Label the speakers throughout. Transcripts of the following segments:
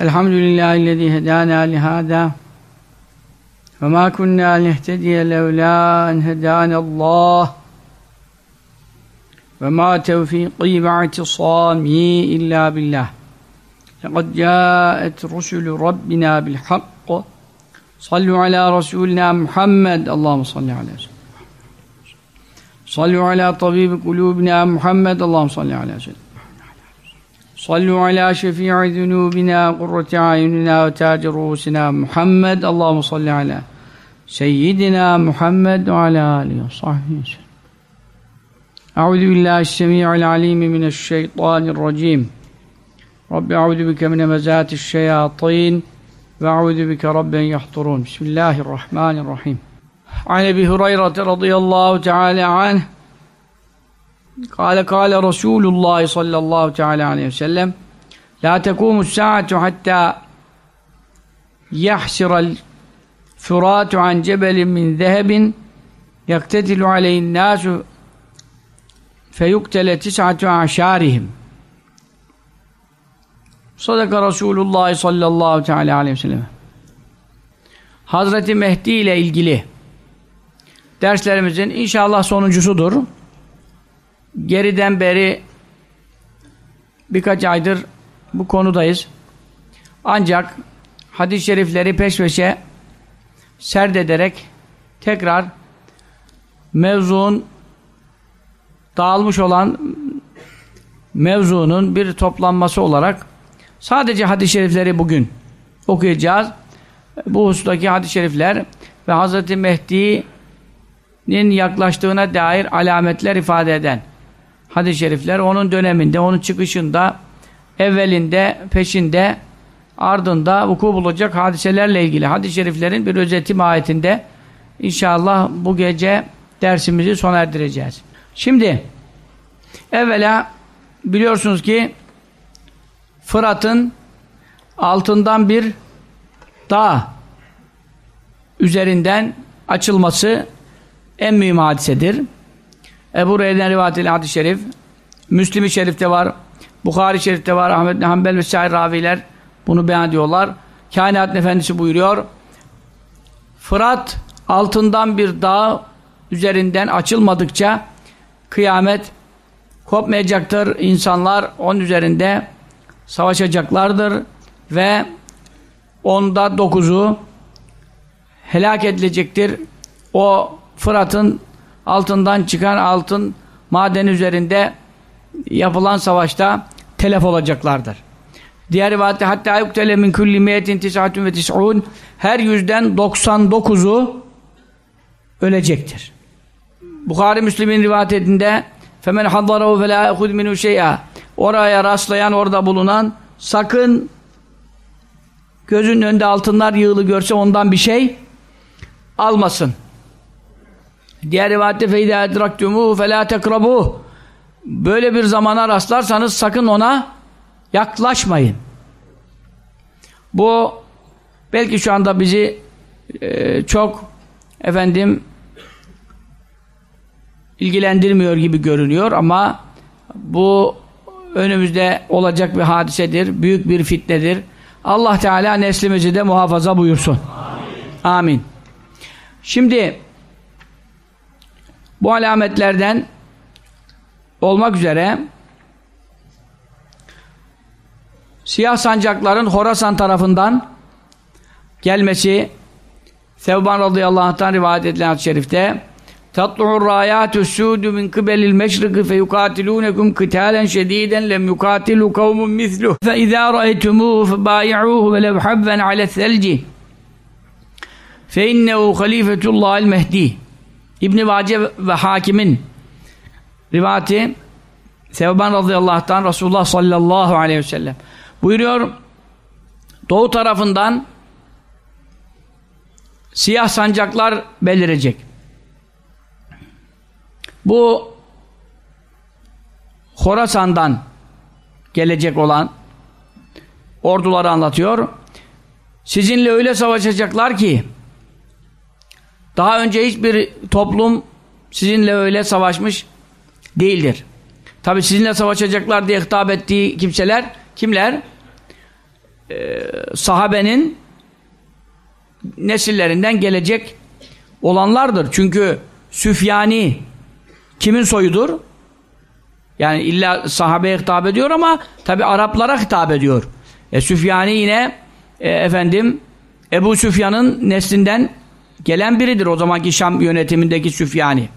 Speaker 1: الحمد لله الذي هدانا لهذا وما كنا نهتدي لولا أن هدانا الله. وما توفيقي واعتصامي إلا بالله. لقد جاءت رسل ربنا بالحق. صلوا على رسولنا محمد. اللهم صل على سيدنا صلوا على طبيب قلوبنا محمد. اللهم صل على سيدنا صلوا على شفيع ذنوبنا قرة أعيننا وتاج رؤوسنا محمد اللهم صل على سيدنا محمد وعلى آله وصحبه وسلم أعوذ بالله السميع العليم من الشيطان الرجيم رب أعوذ بك من مزات الشياطين وأعوذ بك رب أن يحضرون بسم الله الرحمن الرحيم عن أبي هريرة رضي الله تعالى عنه Kale kale Resulullah sallallahu teala aleyhi ve sellem La tekumu saatu hatta yahşiral furatu an cebelin min zehebin yaktetilu aleyhin nasu feyuktele tis'atu aşarihim Sadaka Resulullah sallallahu teala aleyhi ve sellem Hazreti Mehdi ile ilgili derslerimizin inşallah sonuncusudur. Geriden beri birkaç aydır bu konudayız. Ancak hadis-i şerifleri peş peşe serdederek tekrar mevzuun dağılmış olan mevzunun bir toplanması olarak sadece hadis-i şerifleri bugün okuyacağız. Bu husustaki hadis-i şerifler ve Hz. Mehdi'nin yaklaştığına dair alametler ifade eden hadis-i şerifler onun döneminde, onun çıkışında, evvelinde, peşinde, ardında vuku bulacak hadiselerle ilgili hadis-i şeriflerin bir özeti mahiyetinde inşallah bu gece dersimizi sona erdireceğiz. Şimdi evvela biliyorsunuz ki Fırat'ın altından bir dağ üzerinden açılması en mühim hadisedir. Ebu Reyden rivayetiyle hadis-i şerif, Müslim-i Şerif'te var, Bukhari Şerif'te var, Ahmet bin Hanbel ve Sa'ir raviler bunu beyan ediyorlar. Kainat Efendisi buyuruyor, Fırat altından bir dağ üzerinden açılmadıkça kıyamet kopmayacaktır. İnsanlar onun üzerinde savaşacaklardır ve onda dokuzu helak edilecektir. O Fırat'ın altından çıkan altın maden üzerinde yapılan savaşta telef olacaklardır. Diğer rivayette hatta yuktele min kulli miyetin tis'atun ve tis'un her yüzden 99'u ölecektir. Bukhari Müslim'in rivayetinde femen haddarahu fe la yahud minhu şey'a oraya rastlayan orada bulunan sakın gözünün önünde altınlar yığılı görse ondan bir şey almasın. Diğer rivayette edraktumuhu fe la tekrabuh böyle bir zamana rastlarsanız sakın ona yaklaşmayın. Bu belki şu anda bizi e, çok efendim ilgilendirmiyor gibi görünüyor ama bu önümüzde olacak bir hadisedir, büyük bir fitnedir. Allah Teala neslimizi de muhafaza buyursun. Amin. Amin. Şimdi bu alametlerden olmak üzere siyah sancakların Horasan tarafından gelmesi Sevban radıyallahu anh'tan rivayet edilen hadis-i şerifte tatlu'ur râyâtu sûdü min kıbelil meşriki fe yukâtilûnekum kıtâlen şedîden lem yukâtilu kavmun misluh. Fe izâ ra'eytumûhu fe bâyi'ûhu ve lev habben ale's-selci fe innehu halifetullahil mehdi İbn-i ve Hakim'in rivayeti Sevban radıyallahu Resulullah sallallahu aleyhi ve sellem buyuruyor doğu tarafından siyah sancaklar belirecek. Bu Horasan'dan gelecek olan orduları anlatıyor. Sizinle öyle savaşacaklar ki daha önce hiçbir toplum sizinle öyle savaşmış değildir. Tabi sizinle savaşacaklar diye hitap ettiği kimseler kimler? e, sahabenin nesillerinden gelecek olanlardır. Çünkü Süfyani kimin soyudur? Yani illa sahabeye hitap ediyor ama tabi Araplara hitap ediyor. E, Süfyani yine e, efendim Ebu Süfyan'ın neslinden gelen biridir. O zamanki Şam yönetimindeki Süfyani.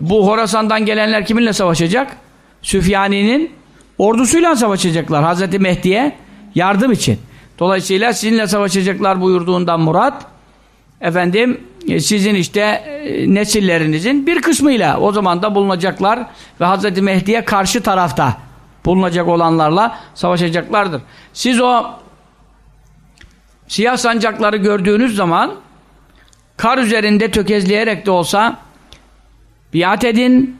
Speaker 1: Bu Horasan'dan gelenler kiminle savaşacak? Süfyani'nin ordusuyla savaşacaklar Hazreti Mehdi'ye yardım için. Dolayısıyla sizinle savaşacaklar buyurduğundan murat efendim e, sizin işte e, nesillerinizin bir kısmıyla o zaman da bulunacaklar ve Hazreti Mehdi'ye karşı tarafta bulunacak olanlarla savaşacaklardır. Siz o siyah sancakları gördüğünüz zaman kar üzerinde tökezleyerek de olsa biat edin,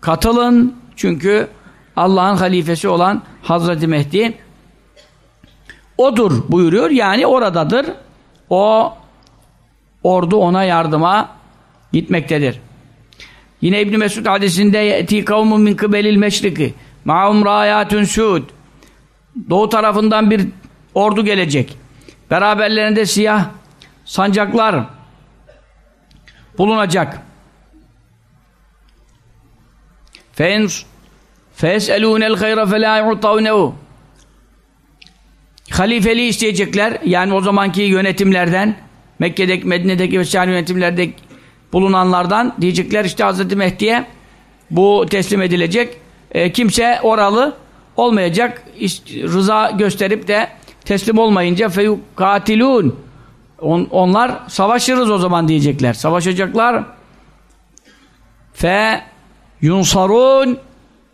Speaker 1: katılın çünkü Allah'ın halifesi olan Hazreti Mehdi odur buyuruyor. Yani oradadır. O ordu ona yardıma gitmektedir. Yine İbn Mesud hadisinde yeti kavmun min kıbelil meşriki ma'um rayatun suud Doğu tarafından bir ordu gelecek. Beraberlerinde siyah sancaklar bulunacak. Feselûnel hayra felâ yu'tavnehu Halifeliği isteyecekler. Yani o zamanki yönetimlerden Mekke'deki, Medine'deki vesaire yönetimlerde bulunanlardan diyecekler işte Hazreti Mehdi'ye bu teslim edilecek. E, kimse oralı olmayacak. Rıza gösterip de teslim olmayınca feyukatilun On, onlar savaşırız o zaman diyecekler. Savaşacaklar. Fe yunsarun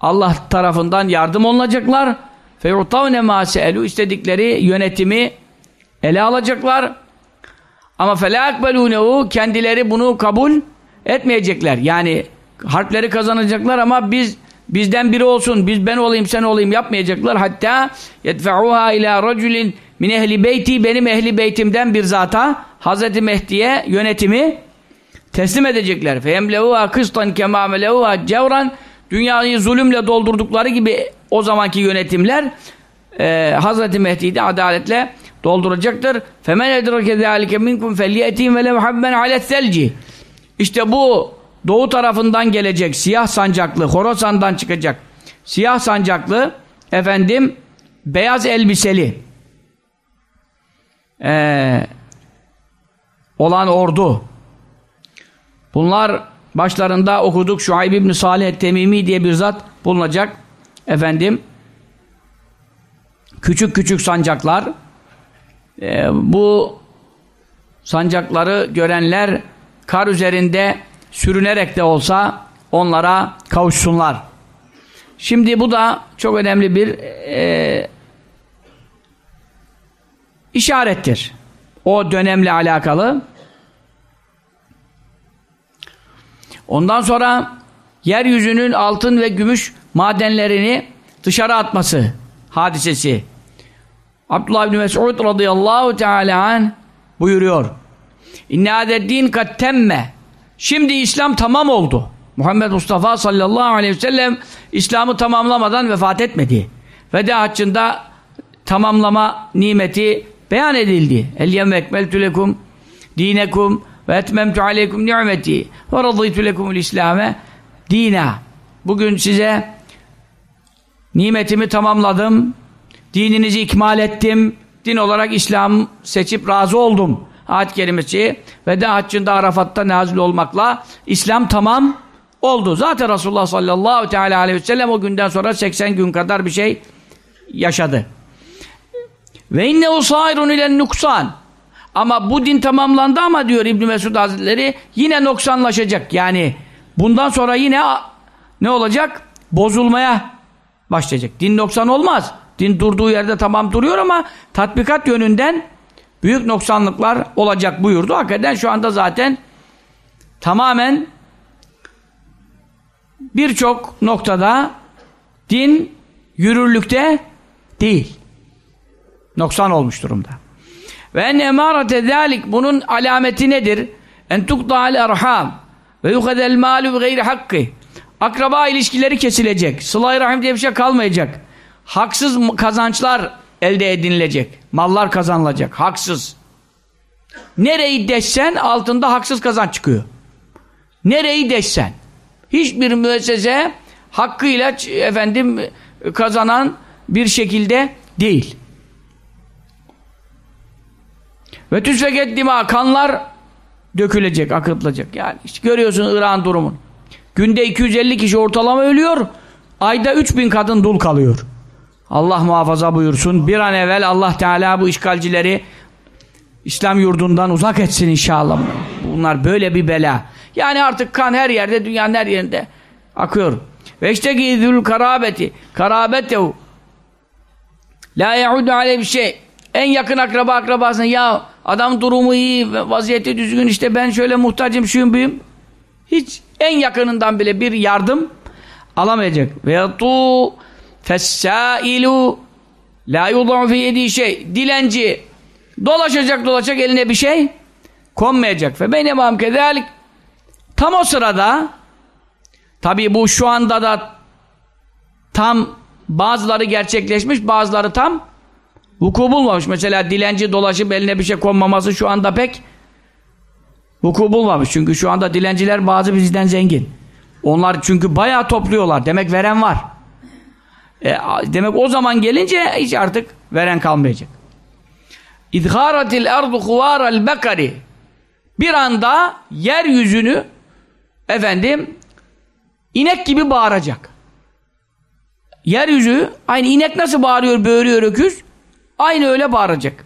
Speaker 1: Allah tarafından yardım olunacaklar. Fe yutavne ma seelu istedikleri yönetimi ele alacaklar. Ama felâ ekbelûnehu kendileri bunu kabul etmeyecekler. Yani harpleri kazanacaklar ama biz bizden biri olsun, biz ben olayım sen olayım yapmayacaklar. Hatta yedfe'uha ila raculin min ehli beyti benim ehli beytimden bir zata Hazreti Mehdi'ye yönetimi teslim edecekler. Feyemlehuha kıstan kemâmelehuha cevran dünyayı zulümle doldurdukları gibi o zamanki yönetimler e, Hazreti Mehdi'yi adaletle dolduracaktır. Femen edrake zâlike minkum felyetîm ve levhabben aletselci. İşte bu doğu tarafından gelecek siyah sancaklı, Horasan'dan çıkacak siyah sancaklı efendim beyaz elbiseli ee, olan ordu. Bunlar başlarında okuduk Şuayb ibn Salih Temimi diye bir zat bulunacak. Efendim küçük küçük sancaklar e, bu sancakları görenler kar üzerinde sürünerek de olsa onlara kavuşsunlar. Şimdi bu da çok önemli bir e, işarettir. O dönemle alakalı. Ondan sonra yeryüzünün altın ve gümüş madenlerini dışarı atması hadisesi. Abdullah bin Mes'ud radıyallahu teala an buyuruyor. İnne adeddin kat temme. Şimdi İslam tamam oldu. Muhammed Mustafa sallallahu aleyhi ve sellem İslam'ı tamamlamadan vefat etmedi. Veda haccında tamamlama nimeti beyan edildi. El yevme ekmeltü dinekum ve etmemtu aleykum ni'meti ve radıytü lekumul İslam'e dina. Bugün size nimetimi tamamladım, dininizi ikmal ettim, din olarak İslam seçip razı oldum. Ayet kelimesi veda haccında Arafat'ta nazil olmakla İslam tamam oldu. Zaten Resulullah sallallahu teala aleyhi ve sellem o günden sonra 80 gün kadar bir şey yaşadı. Ve inne usairun ile nuksan. Ama bu din tamamlandı ama diyor İbn Mesud Hazretleri yine noksanlaşacak. Yani bundan sonra yine ne olacak? Bozulmaya başlayacak. Din noksan olmaz. Din durduğu yerde tamam duruyor ama tatbikat yönünden büyük noksanlıklar olacak buyurdu. Hakikaten şu anda zaten tamamen birçok noktada din yürürlükte değil. Noksan olmuş durumda. Ve en emarete zâlik bunun alameti nedir? En tukda'al erham ve yuhedel malu gayri hakkı. Akraba ilişkileri kesilecek. Sıla-i rahim diye bir şey kalmayacak. Haksız kazançlar elde edinilecek. Mallar kazanılacak. Haksız. Nereyi deşsen altında haksız kazan çıkıyor. Nereyi deşsen. Hiçbir müessese hakkıyla efendim kazanan bir şekilde değil. Ve tüsveket dima kanlar dökülecek, akıtılacak. Yani işte görüyorsun İran durumunu. Günde 250 kişi ortalama ölüyor. Ayda 3000 kadın dul kalıyor. Allah muhafaza buyursun. Bir an evvel Allah Teala bu işgalcileri İslam yurdundan uzak etsin inşallah. Bunlar böyle bir bela. Yani artık kan her yerde, dünyanın her yerinde akıyor. Ve işte gizül karabeti, karabetehu la yaudu aleyh bir şey. En yakın akraba akrabasına ya adam durumu iyi, vaziyeti düzgün işte ben şöyle muhtacım, şuyum buyum. Hiç en yakınından bile bir yardım alamayacak. Ve tu fessailu la yudu fi yedi şey. Dilenci dolaşacak dolaşacak eline bir şey konmayacak. Ve benim am kezalik tam o sırada tabi bu şu anda da tam bazıları gerçekleşmiş bazıları tam vuku bulmamış. Mesela dilenci dolaşıp eline bir şey konmaması şu anda pek vuku bulmamış. Çünkü şu anda dilenciler bazı bizden zengin. Onlar çünkü bayağı topluyorlar. Demek veren var. E, demek o zaman gelince hiç artık veren kalmayacak. İdharatil erdu huvaral bekari bir anda yeryüzünü efendim inek gibi bağıracak. Yeryüzü aynı inek nasıl bağırıyor, böğürüyor öküz aynı öyle bağıracak.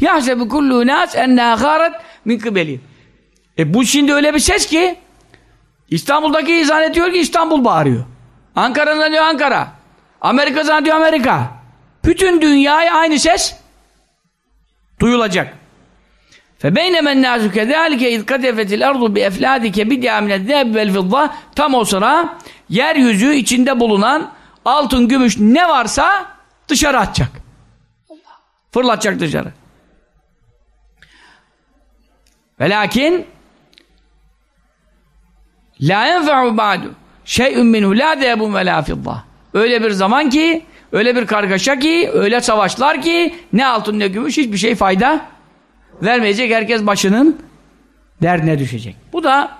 Speaker 1: Yahsebu kullu nas enna gharat min kibeli. E bu şimdi öyle bir ses ki İstanbul'daki izan ediyor ki İstanbul bağırıyor. Ankara'dan diyor Ankara. Amerika zannediyor Amerika. Bütün dünyaya aynı ses duyulacak. فَبَيْنَمَا النَّاسُ كَذَٰلِكَ اِذْ قَدَفَتِ الْاَرْضُ بِاَفْلَادِ كَبِدْيَا مِنَ الذَّهَبِ وَالْفِضَّةِ Tam o sıra yeryüzü içinde bulunan altın, gümüş ne varsa dışarı atacak. Fırlatacak dışarı. Ve lakin la yenfe'u ba'du şey'ün minhu la zehebun ve la. Öyle bir zaman ki, öyle bir kargaşa ki, öyle savaşlar ki ne altın ne gümüş hiçbir şey fayda vermeyecek. Herkes başının derdine düşecek. Bu da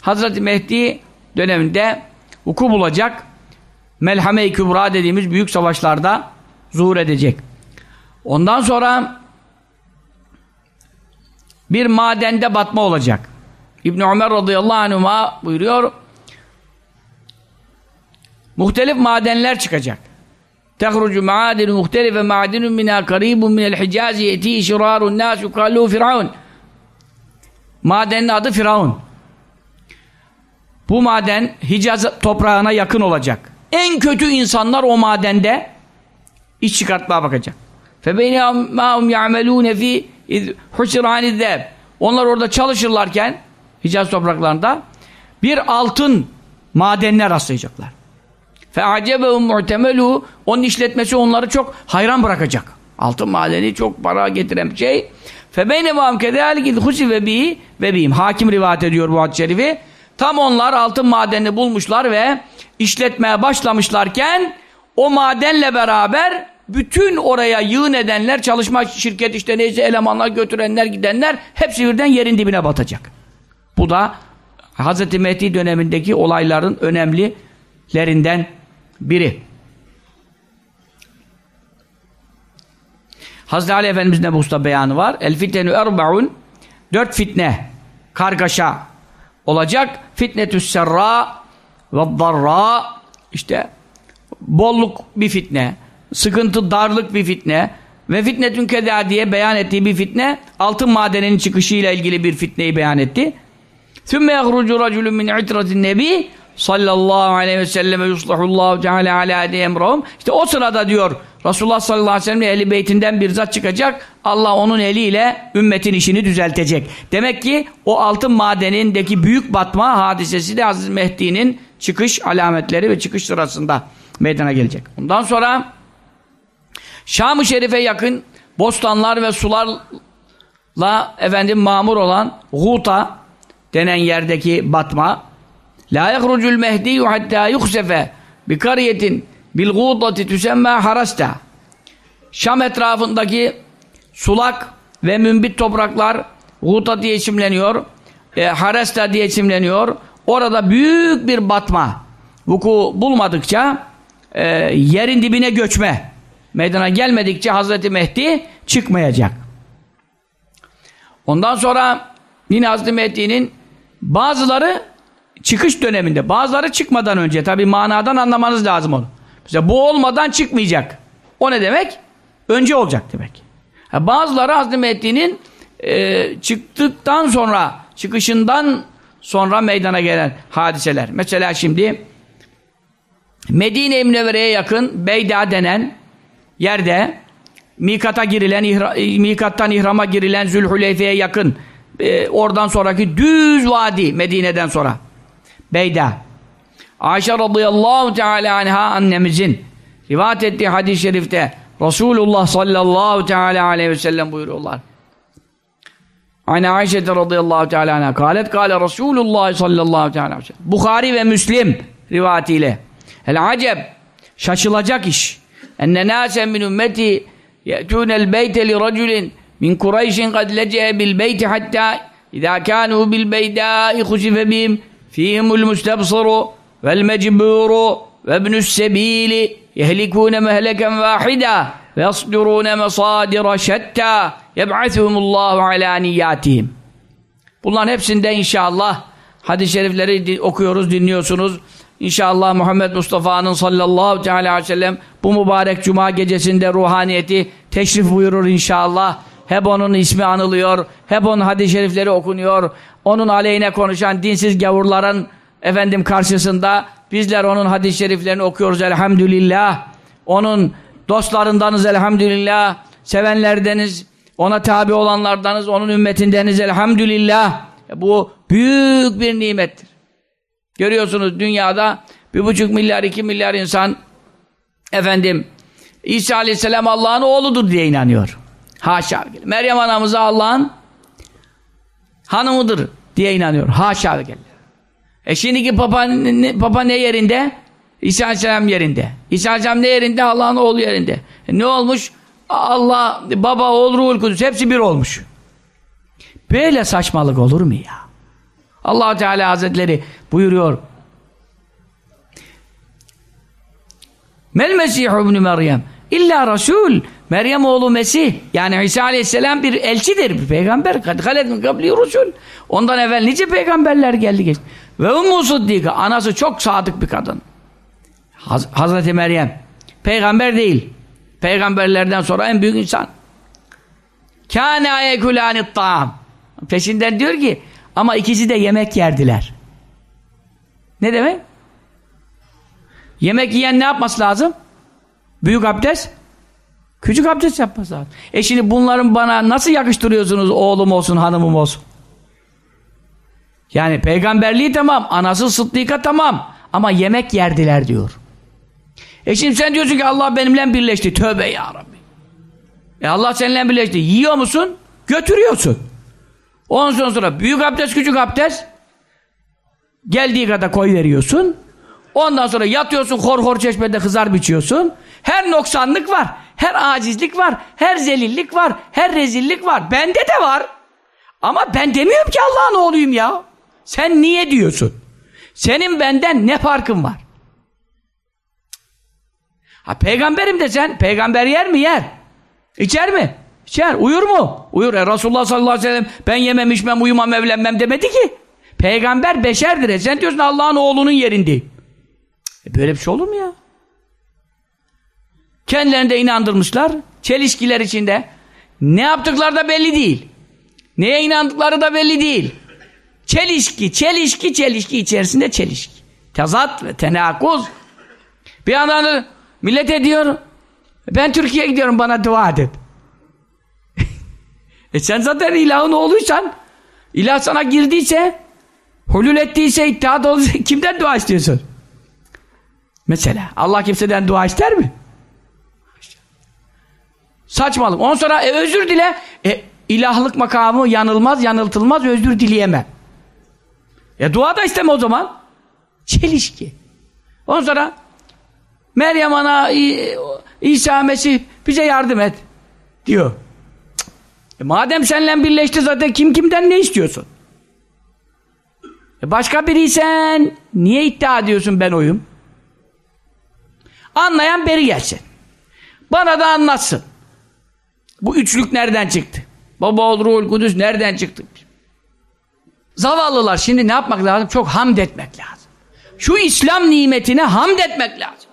Speaker 1: Hazreti Mehdi döneminde vuku bulacak Melhame-i Kübra dediğimiz büyük savaşlarda zuhur edecek. Ondan sonra bir madende batma olacak. İbn Ömer radıyallahu anhuma buyuruyor muhtelif madenler çıkacak. Tehrucu maadinu muhtelife maadinun minha karibun minel hicazi yeti şirarun nas yukallu firavun. Madenin adı Firavun. Bu maden Hicaz toprağına yakın olacak. En kötü insanlar o madende iş çıkartmaya bakacak. فَبَيْنَهُمْ يَعْمَلُونَ ف۪ي حُسِرَانِ Onlar orada çalışırlarken Hicaz topraklarında bir altın madenine rastlayacaklar. فَاَعْجَبَهُمْ مُعْتَمَلُهُ Onun işletmesi onları çok hayran bırakacak. Altın madeni çok para getiren bir şey. فَبَيْنَمَا كَذَٰلِكِ الْخُسِفَ بِهِ ve Hakim rivayet ediyor bu hadis-i şerifi. Tam onlar altın madenini bulmuşlar ve işletmeye başlamışlarken o madenle beraber bütün oraya yığın edenler, çalışma şirket işte neyse elemanlar götürenler gidenler hepsi birden yerin dibine batacak. Bu da Hz. Mehdi dönemindeki olayların önemlilerinden biri. Hazreti Ali Efendimiz'in de bu usta beyanı var. El fitnenu erbaun dört fitne kargaşa olacak. Fitnetü's serra ve darra işte bolluk bir fitne, sıkıntı, darlık bir fitne ve fitnetün keda diye beyan ettiği bir fitne altın madenin çıkışıyla ilgili bir fitneyi beyan etti. Sümme yahrucu raculun min itratin nebi sallallahu aleyhi ve selleme yuslahullahu teala ala emrahum. İşte o sırada diyor Resulullah sallallahu aleyhi ve sellem ehli beytinden bir zat çıkacak. Allah onun eliyle ümmetin işini düzeltecek. Demek ki o altın madenindeki büyük batma hadisesi de Aziz Mehdi'nin çıkış alametleri ve çıkış sırasında meydana gelecek. Ondan sonra Şam-ı Şerif'e yakın bostanlar ve sularla efendim mamur olan Guta denen yerdeki batma La yahrucul mehdiyyü hatta yuhsefe bi kariyetin bil gudati tüsemmâ harasta Şam etrafındaki sulak ve mümbit topraklar Guta diye isimleniyor. E, Haresta diye isimleniyor. Orada büyük bir batma vuku bulmadıkça e, yerin dibine göçme meydana gelmedikçe Hazreti Mehdi çıkmayacak. Ondan sonra yine Hazreti Mehdi'nin bazıları çıkış döneminde, bazıları çıkmadan önce tabi manadan anlamanız lazım onu. Mesela bu olmadan çıkmayacak. O ne demek? Önce olacak demek. Yani bazıları Hazreti Mehdi'nin e, çıktıktan sonra, çıkışından sonra meydana gelen hadiseler. Mesela şimdi Medine-i Münevvere'ye yakın Beyda denen yerde mikata girilen, ihra, mikattan ihrama girilen Zülhüleyfe'ye yakın e, oradan sonraki düz vadi Medine'den sonra. Beyda. Ayşe radıyallahu teala anha annemizin rivayet ettiği hadis-i şerifte Resulullah sallallahu teala aleyhi ve sellem buyuruyorlar. Aynı Ayşe radıyallahu teala anha kalet kale Resulullah sallallahu teala aleyhi ve sellem. Bukhari ve Müslim rivayetiyle. El aceb şaşılacak iş enne nâsen min ümmeti ye'tûnel beyte li raculin min Kureyşin kad lece'e bil beyti hatta İzâ kânû bil beydâi husife bihim fîhimul mustabsiru vel mecbûru ve ibnü's sebîli yehlikûne mehleken vâhidâ ve yasdurûne mesâdira şettâ yeb'athûmullâhu alâ niyyâtihim Bunların hepsinde inşallah hadis-i şerifleri okuyoruz, dinliyorsunuz. İnşallah Muhammed Mustafa'nın sallallahu aleyhi ve sellem bu mübarek cuma gecesinde ruhaniyeti teşrif buyurur inşallah. Hep onun ismi anılıyor, hep onun hadis-i şerifleri okunuyor. Onun aleyhine konuşan dinsiz gavurların efendim karşısında bizler onun hadis-i şeriflerini okuyoruz elhamdülillah. Onun dostlarındanız elhamdülillah. Sevenlerdeniz, ona tabi olanlardanız, onun ümmetindeniz elhamdülillah. Bu büyük bir nimettir. Görüyorsunuz dünyada bir buçuk milyar, iki milyar insan efendim İsa Aleyhisselam Allah'ın oğludur diye inanıyor. Haşa. Meryem anamıza Allah'ın hanımıdır diye inanıyor. Haşa. E şimdiki papa ne, papa ne yerinde? İsa Aleyhisselam yerinde. İsa Aleyhisselam ne yerinde? Allah'ın oğlu yerinde. E ne olmuş? Allah, baba, oğul, ruhul kudüs hepsi bir olmuş. Böyle saçmalık olur mu ya? Allah Teala Hazretleri buyuruyor. Mel Mesihu ibn Meryem illa Resul Meryem oğlu Mesih yani İsa Aleyhisselam bir elçidir, bir peygamber. Kad min kabli rusul. Ondan evvel nice peygamberler geldi geçti. Ve Ummu Sıddika anası çok sadık bir kadın. Haz Hazreti Meryem peygamber değil. Peygamberlerden sonra en büyük insan. Kâne ayekulânit ta'am. Peşinden diyor ki ama ikisi de yemek yerdiler. Ne demek? Yemek yiyen ne yapması lazım? Büyük abdest Küçük abdest yapması lazım. E şimdi bunların bana nasıl yakıştırıyorsunuz oğlum olsun hanımım olsun? Yani peygamberliği tamam, anası sıddika tamam ama yemek yerdiler diyor. E şimdi sen diyorsun ki Allah benimle birleşti. Tövbe ya Rabbi. E Allah seninle birleşti. Yiyor musun? Götürüyorsun. Ondan sonra büyük abdest, küçük abdest geldiği kadar koy veriyorsun. Ondan sonra yatıyorsun hor hor çeşmede kızar biçiyorsun. Her noksanlık var. Her acizlik var. Her zelillik var. Her rezillik var. Bende de var. Ama ben demiyorum ki Allah'ın oğluyum ya. Sen niye diyorsun? Senin benden ne farkın var? Ha peygamberim de sen. Peygamber yer mi? Yer. İçer mi? İçer. Uyur mu? Uyur. E, Resulullah sallallahu aleyhi ve sellem ben yemem içmem uyumam evlenmem demedi ki. Peygamber beşerdir. E, sen diyorsun Allah'ın oğlunun yerindeyim. E, böyle bir şey olur mu ya? Kendilerini de inandırmışlar. Çelişkiler içinde. Ne yaptıkları da belli değil. Neye inandıkları da belli değil. Çelişki, çelişki, çelişki içerisinde çelişki. Tezat ve tenakuz. Bir yandan da millet ediyor. Ben Türkiye'ye gidiyorum bana dua et. E sen zaten ilahın oğluysan ilah sana girdiyse hulul ettiyse iddiat olduysa kimden dua istiyorsun? Mesela Allah kimseden dua ister mi? Saçmalık. Ondan sonra e, özür dile. E, ilahlık makamı yanılmaz, yanıltılmaz, özür dileyemem. E dua da isteme o zaman. Çelişki. Ondan sonra Meryem ana İsa Mesih bize yardım et diyor. E madem seninle birleşti zaten kim kimden ne istiyorsun? E başka biriysen niye iddia ediyorsun ben oyum? Anlayan beri gelsin. Bana da anlatsın. Bu üçlük nereden çıktı? Baba ol, ruhul kudüs nereden çıktı? Zavallılar şimdi ne yapmak lazım? Çok hamd etmek lazım. Şu İslam nimetine hamd etmek lazım.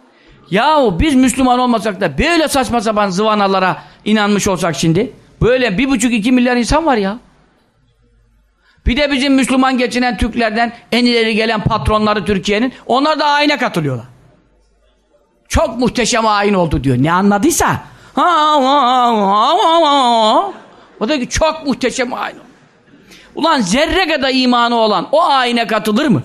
Speaker 1: Yahu biz Müslüman olmasak da böyle saçma sapan zıvanalara inanmış olsak şimdi. Böyle bir buçuk iki milyar insan var ya. Bir de bizim Müslüman geçinen Türklerden en ileri gelen patronları Türkiye'nin. Onlar da ayine katılıyorlar. Çok muhteşem ayin oldu diyor. Ne anladıysa. O da ki çok muhteşem ayin oldu. Ulan zerre kadar imanı olan o ayine katılır mı?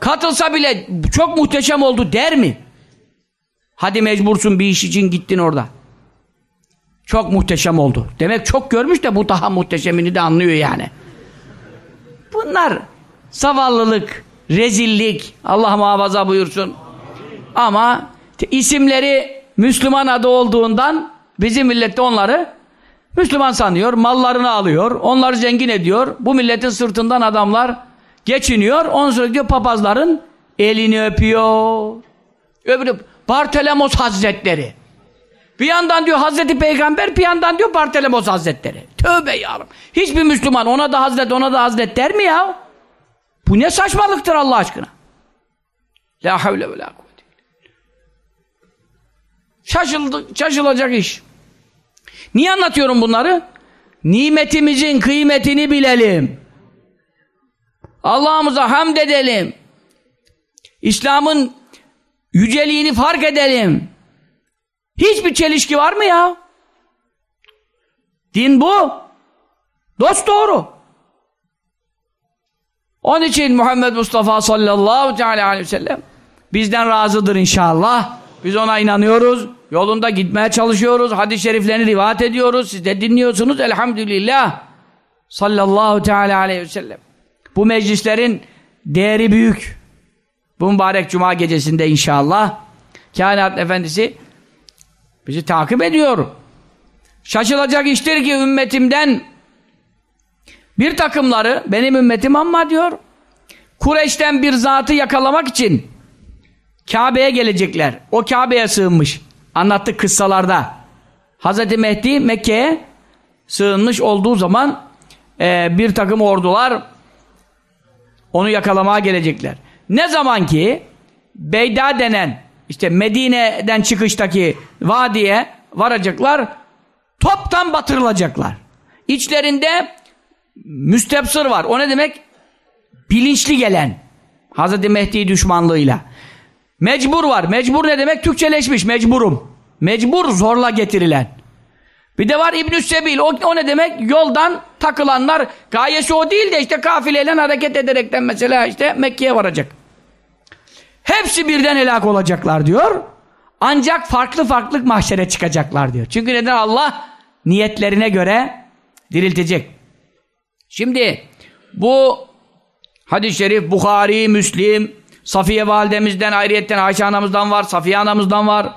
Speaker 1: Katılsa bile çok muhteşem oldu der mi? Hadi mecbursun bir iş için gittin orada. Çok muhteşem oldu. Demek çok görmüş de bu daha muhteşemini de anlıyor yani. Bunlar zavallılık, rezillik, Allah muhafaza buyursun. Ama isimleri Müslüman adı olduğundan bizim millette onları Müslüman sanıyor, mallarını alıyor, onları zengin ediyor. Bu milletin sırtından adamlar geçiniyor. Ondan sonra diyor papazların elini öpüyor. Öbürü Bartelemos Hazretleri. Bir yandan diyor Hazreti Peygamber, bir yandan diyor Bartelemos Hazretleri. Tövbe yavrum. Hiçbir Müslüman ona da Hazret, ona da Hazret der mi ya? Bu ne saçmalıktır Allah aşkına? La havle ve la kuvvete. Şaşılacak iş. Niye anlatıyorum bunları? Nimetimizin kıymetini bilelim. Allah'ımıza hamd edelim. İslam'ın yüceliğini fark edelim. Hiçbir çelişki var mı ya? Din bu. Dost doğru. Onun için Muhammed Mustafa sallallahu aleyhi ve sellem bizden razıdır inşallah. Biz ona inanıyoruz. Yolunda gitmeye çalışıyoruz. Hadis-i şeriflerini rivayet ediyoruz. Siz de dinliyorsunuz. Elhamdülillah. Sallallahu teala aleyhi ve sellem. Bu meclislerin değeri büyük. Bu mübarek cuma gecesinde inşallah kainat efendisi bizi takip ediyor. Şaşılacak iştir ki ümmetimden bir takımları benim ümmetim ama diyor Kureyş'ten bir zatı yakalamak için Kabe'ye gelecekler. O Kabe'ye sığınmış. Anlattık kıssalarda. Hazreti Mehdi Mekke'ye sığınmış olduğu zaman e, bir takım ordular onu yakalamaya gelecekler. Ne zaman ki Beyda denen işte Medine'den çıkıştaki vadiye varacaklar toptan batırılacaklar. İçlerinde müstepsır var. O ne demek? Bilinçli gelen. Hazreti Mehdi düşmanlığıyla. Mecbur var. Mecbur ne demek? Türkçeleşmiş. Mecburum. Mecbur zorla getirilen. Bir de var İbn-i Sebil. O, o ne demek? Yoldan takılanlar. Gayesi o değil de işte kafileyle hareket ederekten mesela işte Mekke'ye varacak. Hepsi birden helak olacaklar diyor. Ancak farklı farklı mahşere çıkacaklar diyor. Çünkü neden Allah niyetlerine göre diriltecek. Şimdi bu hadis-i şerif Bukhari, Müslim, Safiye validemizden, ayrıyetten Ayşe anamızdan var, Safiye anamızdan var.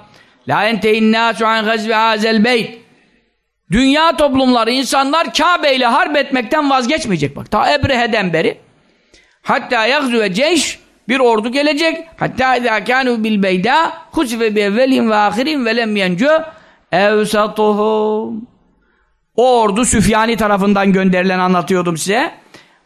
Speaker 1: La entehin nasu an gazve hazel beyt. Dünya toplumları, insanlar Kabe ile harp etmekten vazgeçmeyecek bak. Ta Ebrehe'den beri. Hatta yagzu ve ceyş bir ordu gelecek. Hatta izâ kânû bil beydâ husife bi evvelin ve ahirin ve lem yencu evsatuhum. O ordu Süfyani tarafından gönderilen anlatıyordum size.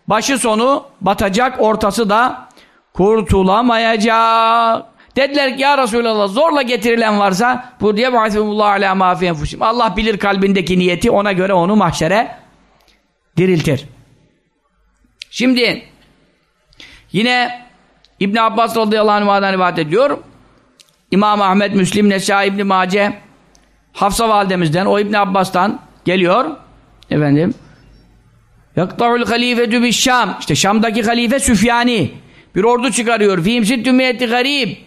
Speaker 1: Başı sonu batacak, ortası da kurtulamayacak. Dediler ki ya Resulallah zorla getirilen varsa bu diye ala ma enfusim. Allah bilir kalbindeki niyeti ona göre onu mahşere diriltir. Şimdi yine İbn Abbas radıyallahu anh'dan rivayet ediyor. İmam Ahmed, Müslim, Nesai, İbn Mace Hafsa validemizden, o İbn Abbas'tan geliyor. Efendim. Yakta'ul halifetü bis Şam. İşte Şam'daki halife Süfyani. Bir ordu çıkarıyor. Fîm sittü miyeti garib.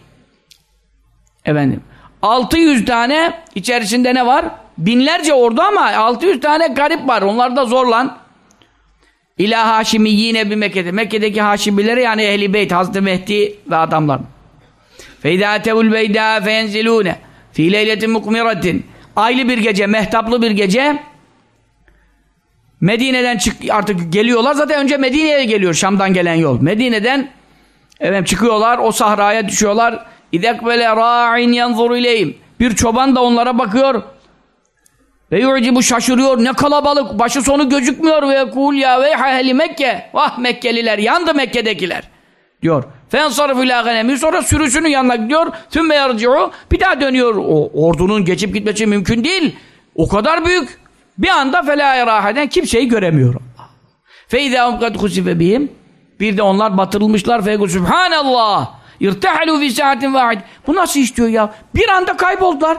Speaker 1: Efendim. 600 tane içerisinde ne var? Binlerce ordu ama 600 tane garip var. Onlar da zorlan. İlâ Haşimi yine bir Mekke'de. Mekke'deki Haşimilere yani Ehli Beyt, Hazreti Mehdi ve adamlar. Feydâ tevul beydâ feyenzilûne fî leyletin mukmiratin. Aylı bir gece, mehtaplı bir gece Medine'den çık artık geliyorlar. Zaten önce Medine'ye geliyor Şam'dan gelen yol. Medine'den evet, çıkıyorlar, o sahraya düşüyorlar. İdek böyle ra'in yanzur ileyim. Bir çoban da onlara bakıyor. Ve bu şaşırıyor. Ne kalabalık. Başı sonu gözükmüyor. Ve kul ya ve ehli Mekke. Vah Mekkeliler. Yandı Mekke'dekiler. Diyor. Fensarıf ila ganemi. Sonra sürüsünün yanına gidiyor. Tümme yarci'u. Bir daha dönüyor. O ordunun geçip gitmesi mümkün değil. O kadar büyük. Bir anda felâ erâheden kimseyi göremiyor. Feyzâ hum kad husife bihim. Bir de onlar batırılmışlar. Feygu subhanallah. İrtehalû fi saatin vahid. Bu nasıl istiyor ya? Bir anda kayboldular.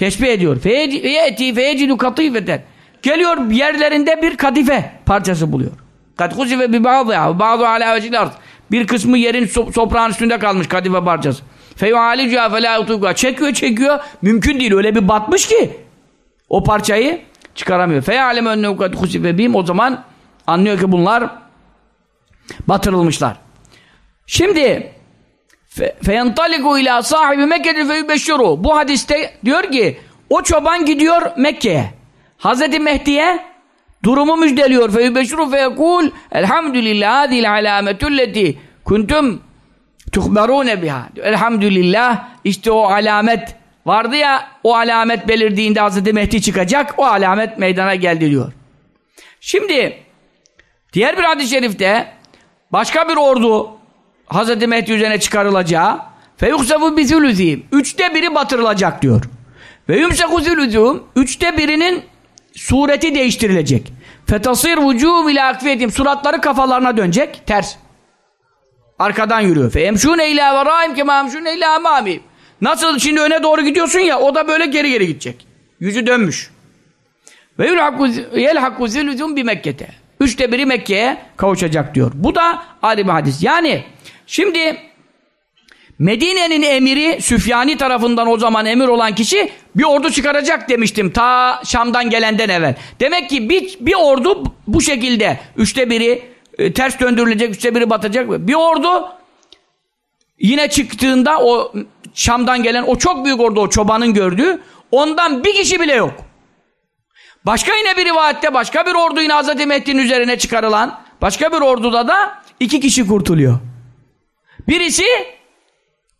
Speaker 1: Tesbih ediyor. Feyeti feyecidu katifeten. Geliyor yerlerinde bir kadife parçası buluyor. Kad husife bi ba'dha ba'du ala vecil. Bir kısmı yerin toprağın üstünde kalmış kadife parçası. Feyualicuha felâ utuka. Çekiyor çekiyor. Mümkün değil. Öyle bir batmış ki o parçayı çıkaramıyor. Feyalem önne kad husife bihim. O zaman anlıyor ki bunlar batırılmışlar. Şimdi feyentaliku ila sahibi Mekke'de feyübeşşuru. Bu hadiste diyor ki o çoban gidiyor Mekke'ye. Hazreti Mehdi'ye durumu müjdeliyor. Feyübeşşuru feyekul elhamdülillah hadil alametülleti kuntum tuhberune biha. Elhamdülillah işte o alamet vardı ya o alamet belirdiğinde Hazreti Mehdi çıkacak o alamet meydana geldi diyor. Şimdi diğer bir hadis-i şerifte başka bir ordu Hazreti Mehdi üzerine çıkarılacağı feyuksefu bizülüzîm üçte biri batırılacak diyor. Ve yumseku zülüzûm üçte birinin sureti değiştirilecek. Fetasir vücûm ile akfiyetim suratları kafalarına dönecek ters. Arkadan yürüyor. Fe emşûne ilâ verâim kemâ emşûne ilâ amâmîm. Nasıl şimdi öne doğru gidiyorsun ya o da böyle geri geri gidecek. Yüzü dönmüş. Ve yelhakku zilüzûm bi Mekke'te. Üçte biri Mekke'ye kavuşacak diyor. Bu da bir hadis. Yani şimdi Medine'nin emiri Süfyani tarafından o zaman emir olan kişi bir ordu çıkaracak demiştim ta Şam'dan gelenden evvel. Demek ki bir, bir ordu bu şekilde üçte biri e, ters döndürülecek, üçte biri batacak. Bir ordu yine çıktığında o Şam'dan gelen o çok büyük ordu o çobanın gördüğü ondan bir kişi bile yok. Başka yine bir rivayette başka bir ordu yine Hazreti Mehdi'nin üzerine çıkarılan başka bir orduda da iki kişi kurtuluyor. Birisi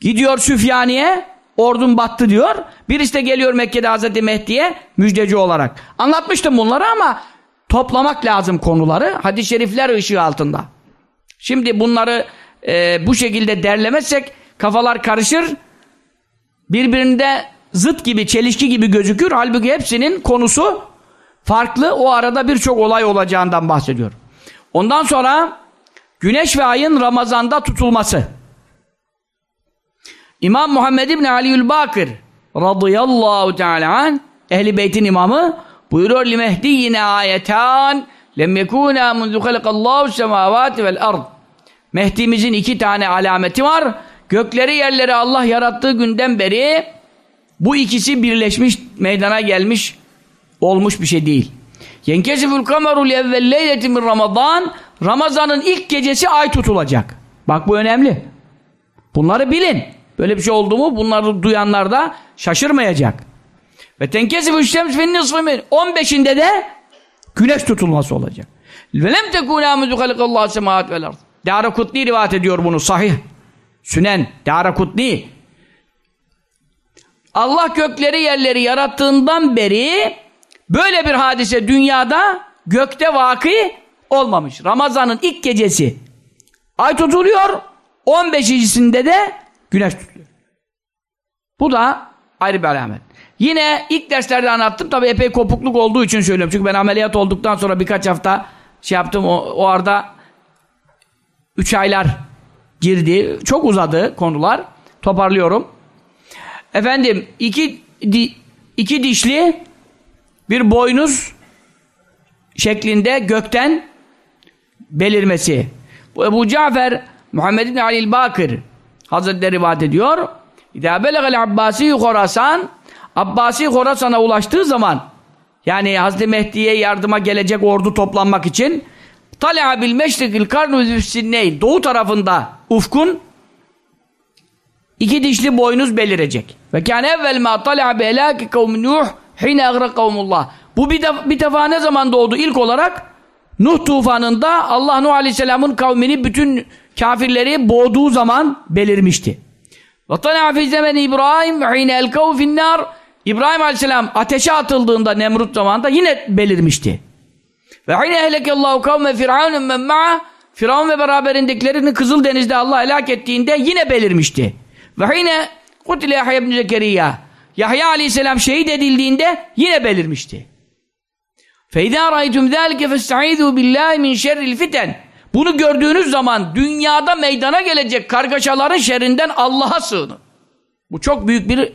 Speaker 1: gidiyor Süfyani'ye ordun battı diyor. Birisi de geliyor Mekke'de Hazreti Mehdi'ye müjdeci olarak. Anlatmıştım bunları ama toplamak lazım konuları hadis-i şerifler ışığı altında. Şimdi bunları e, bu şekilde derlemezsek kafalar karışır birbirinde zıt gibi, çelişki gibi gözükür. Halbuki hepsinin konusu farklı. O arada birçok olay olacağından bahsediyor. Ondan sonra güneş ve ayın Ramazan'da tutulması. İmam Muhammed İbni Aliül Bakır radıyallahu teala an ehli beytin imamı buyuruyor li mehdiyyine ayetan lem yekûnâ munzu halakallahu semâvâti vel ard Mehdi'mizin iki tane alameti var. Gökleri yerleri Allah yarattığı günden beri bu ikisi birleşmiş, meydana gelmiş olmuş bir şey değil. Yenkesifül kameru evvel leyleti min Ramazan Ramazan'ın ilk gecesi ay tutulacak. Bak bu önemli. Bunları bilin. Böyle bir şey oldu mu bunları duyanlar da şaşırmayacak. Ve tenkesifül şems fin nisfı 15'inde de güneş tutulması olacak. Ve lem tekûnâ müzü halikallahu semâat vel ard. Dâra Kutni rivayet ediyor bunu sahih. Sünen, Dâra Kutni. Allah gökleri yerleri yarattığından beri böyle bir hadise dünyada gökte vakı olmamış. Ramazan'ın ilk gecesi ay tutuluyor, 15.sinde de güneş tutuluyor. Bu da ayrı bir alamet. Yine ilk derslerde anlattım. Tabi epey kopukluk olduğu için söylüyorum. Çünkü ben ameliyat olduktan sonra birkaç hafta şey yaptım. O, o arada üç aylar girdi. Çok uzadı konular. Toparlıyorum. Efendim iki, di, iki dişli bir boynuz şeklinde gökten belirmesi. Bu Ebu Cafer Muhammed bin Ali'l Bakır Hazretleri rivayet ediyor. İdâ belegal Abbasi Khorasan Abbasi Khorasan'a ulaştığı zaman yani Hazreti Mehdi'ye yardıma gelecek ordu toplanmak için Tal'a bil meşrikil karnu sinneyn doğu tarafında ufkun iki dişli boynuz belirecek. Ve kâne evvel mâ tal'a bi elâki kavmi Nuh hîne agrakavmullah. Bu bir, def bir defa ne zaman doğdu? İlk olarak Nuh tufanında Allah Nuh Aleyhisselam'ın kavmini bütün kafirleri boğduğu zaman belirmişti. Tal'a fi zemen İbrahim hîne elkav finnâr İbrahim Aleyhisselam ateşe atıldığında Nemrut zamanında yine belirmişti. Ve hine ehlekallahu kavme firavun men ma'a Firavun ve beraberindekilerini Kızıldeniz'de Allah helak ettiğinde yine belirmişti. Ve hine kutile Yahya ibn Yahya aleyhisselam şehit edildiğinde yine belirmişti. فَاِذَا رَيْتُمْ ذَٰلِكَ فَاسْتَعِذُوا بِاللّٰهِ مِنْ شَرِّ الْفِتَنِ Bunu gördüğünüz zaman dünyada meydana gelecek kargaşaların şerrinden Allah'a sığının. Bu çok büyük bir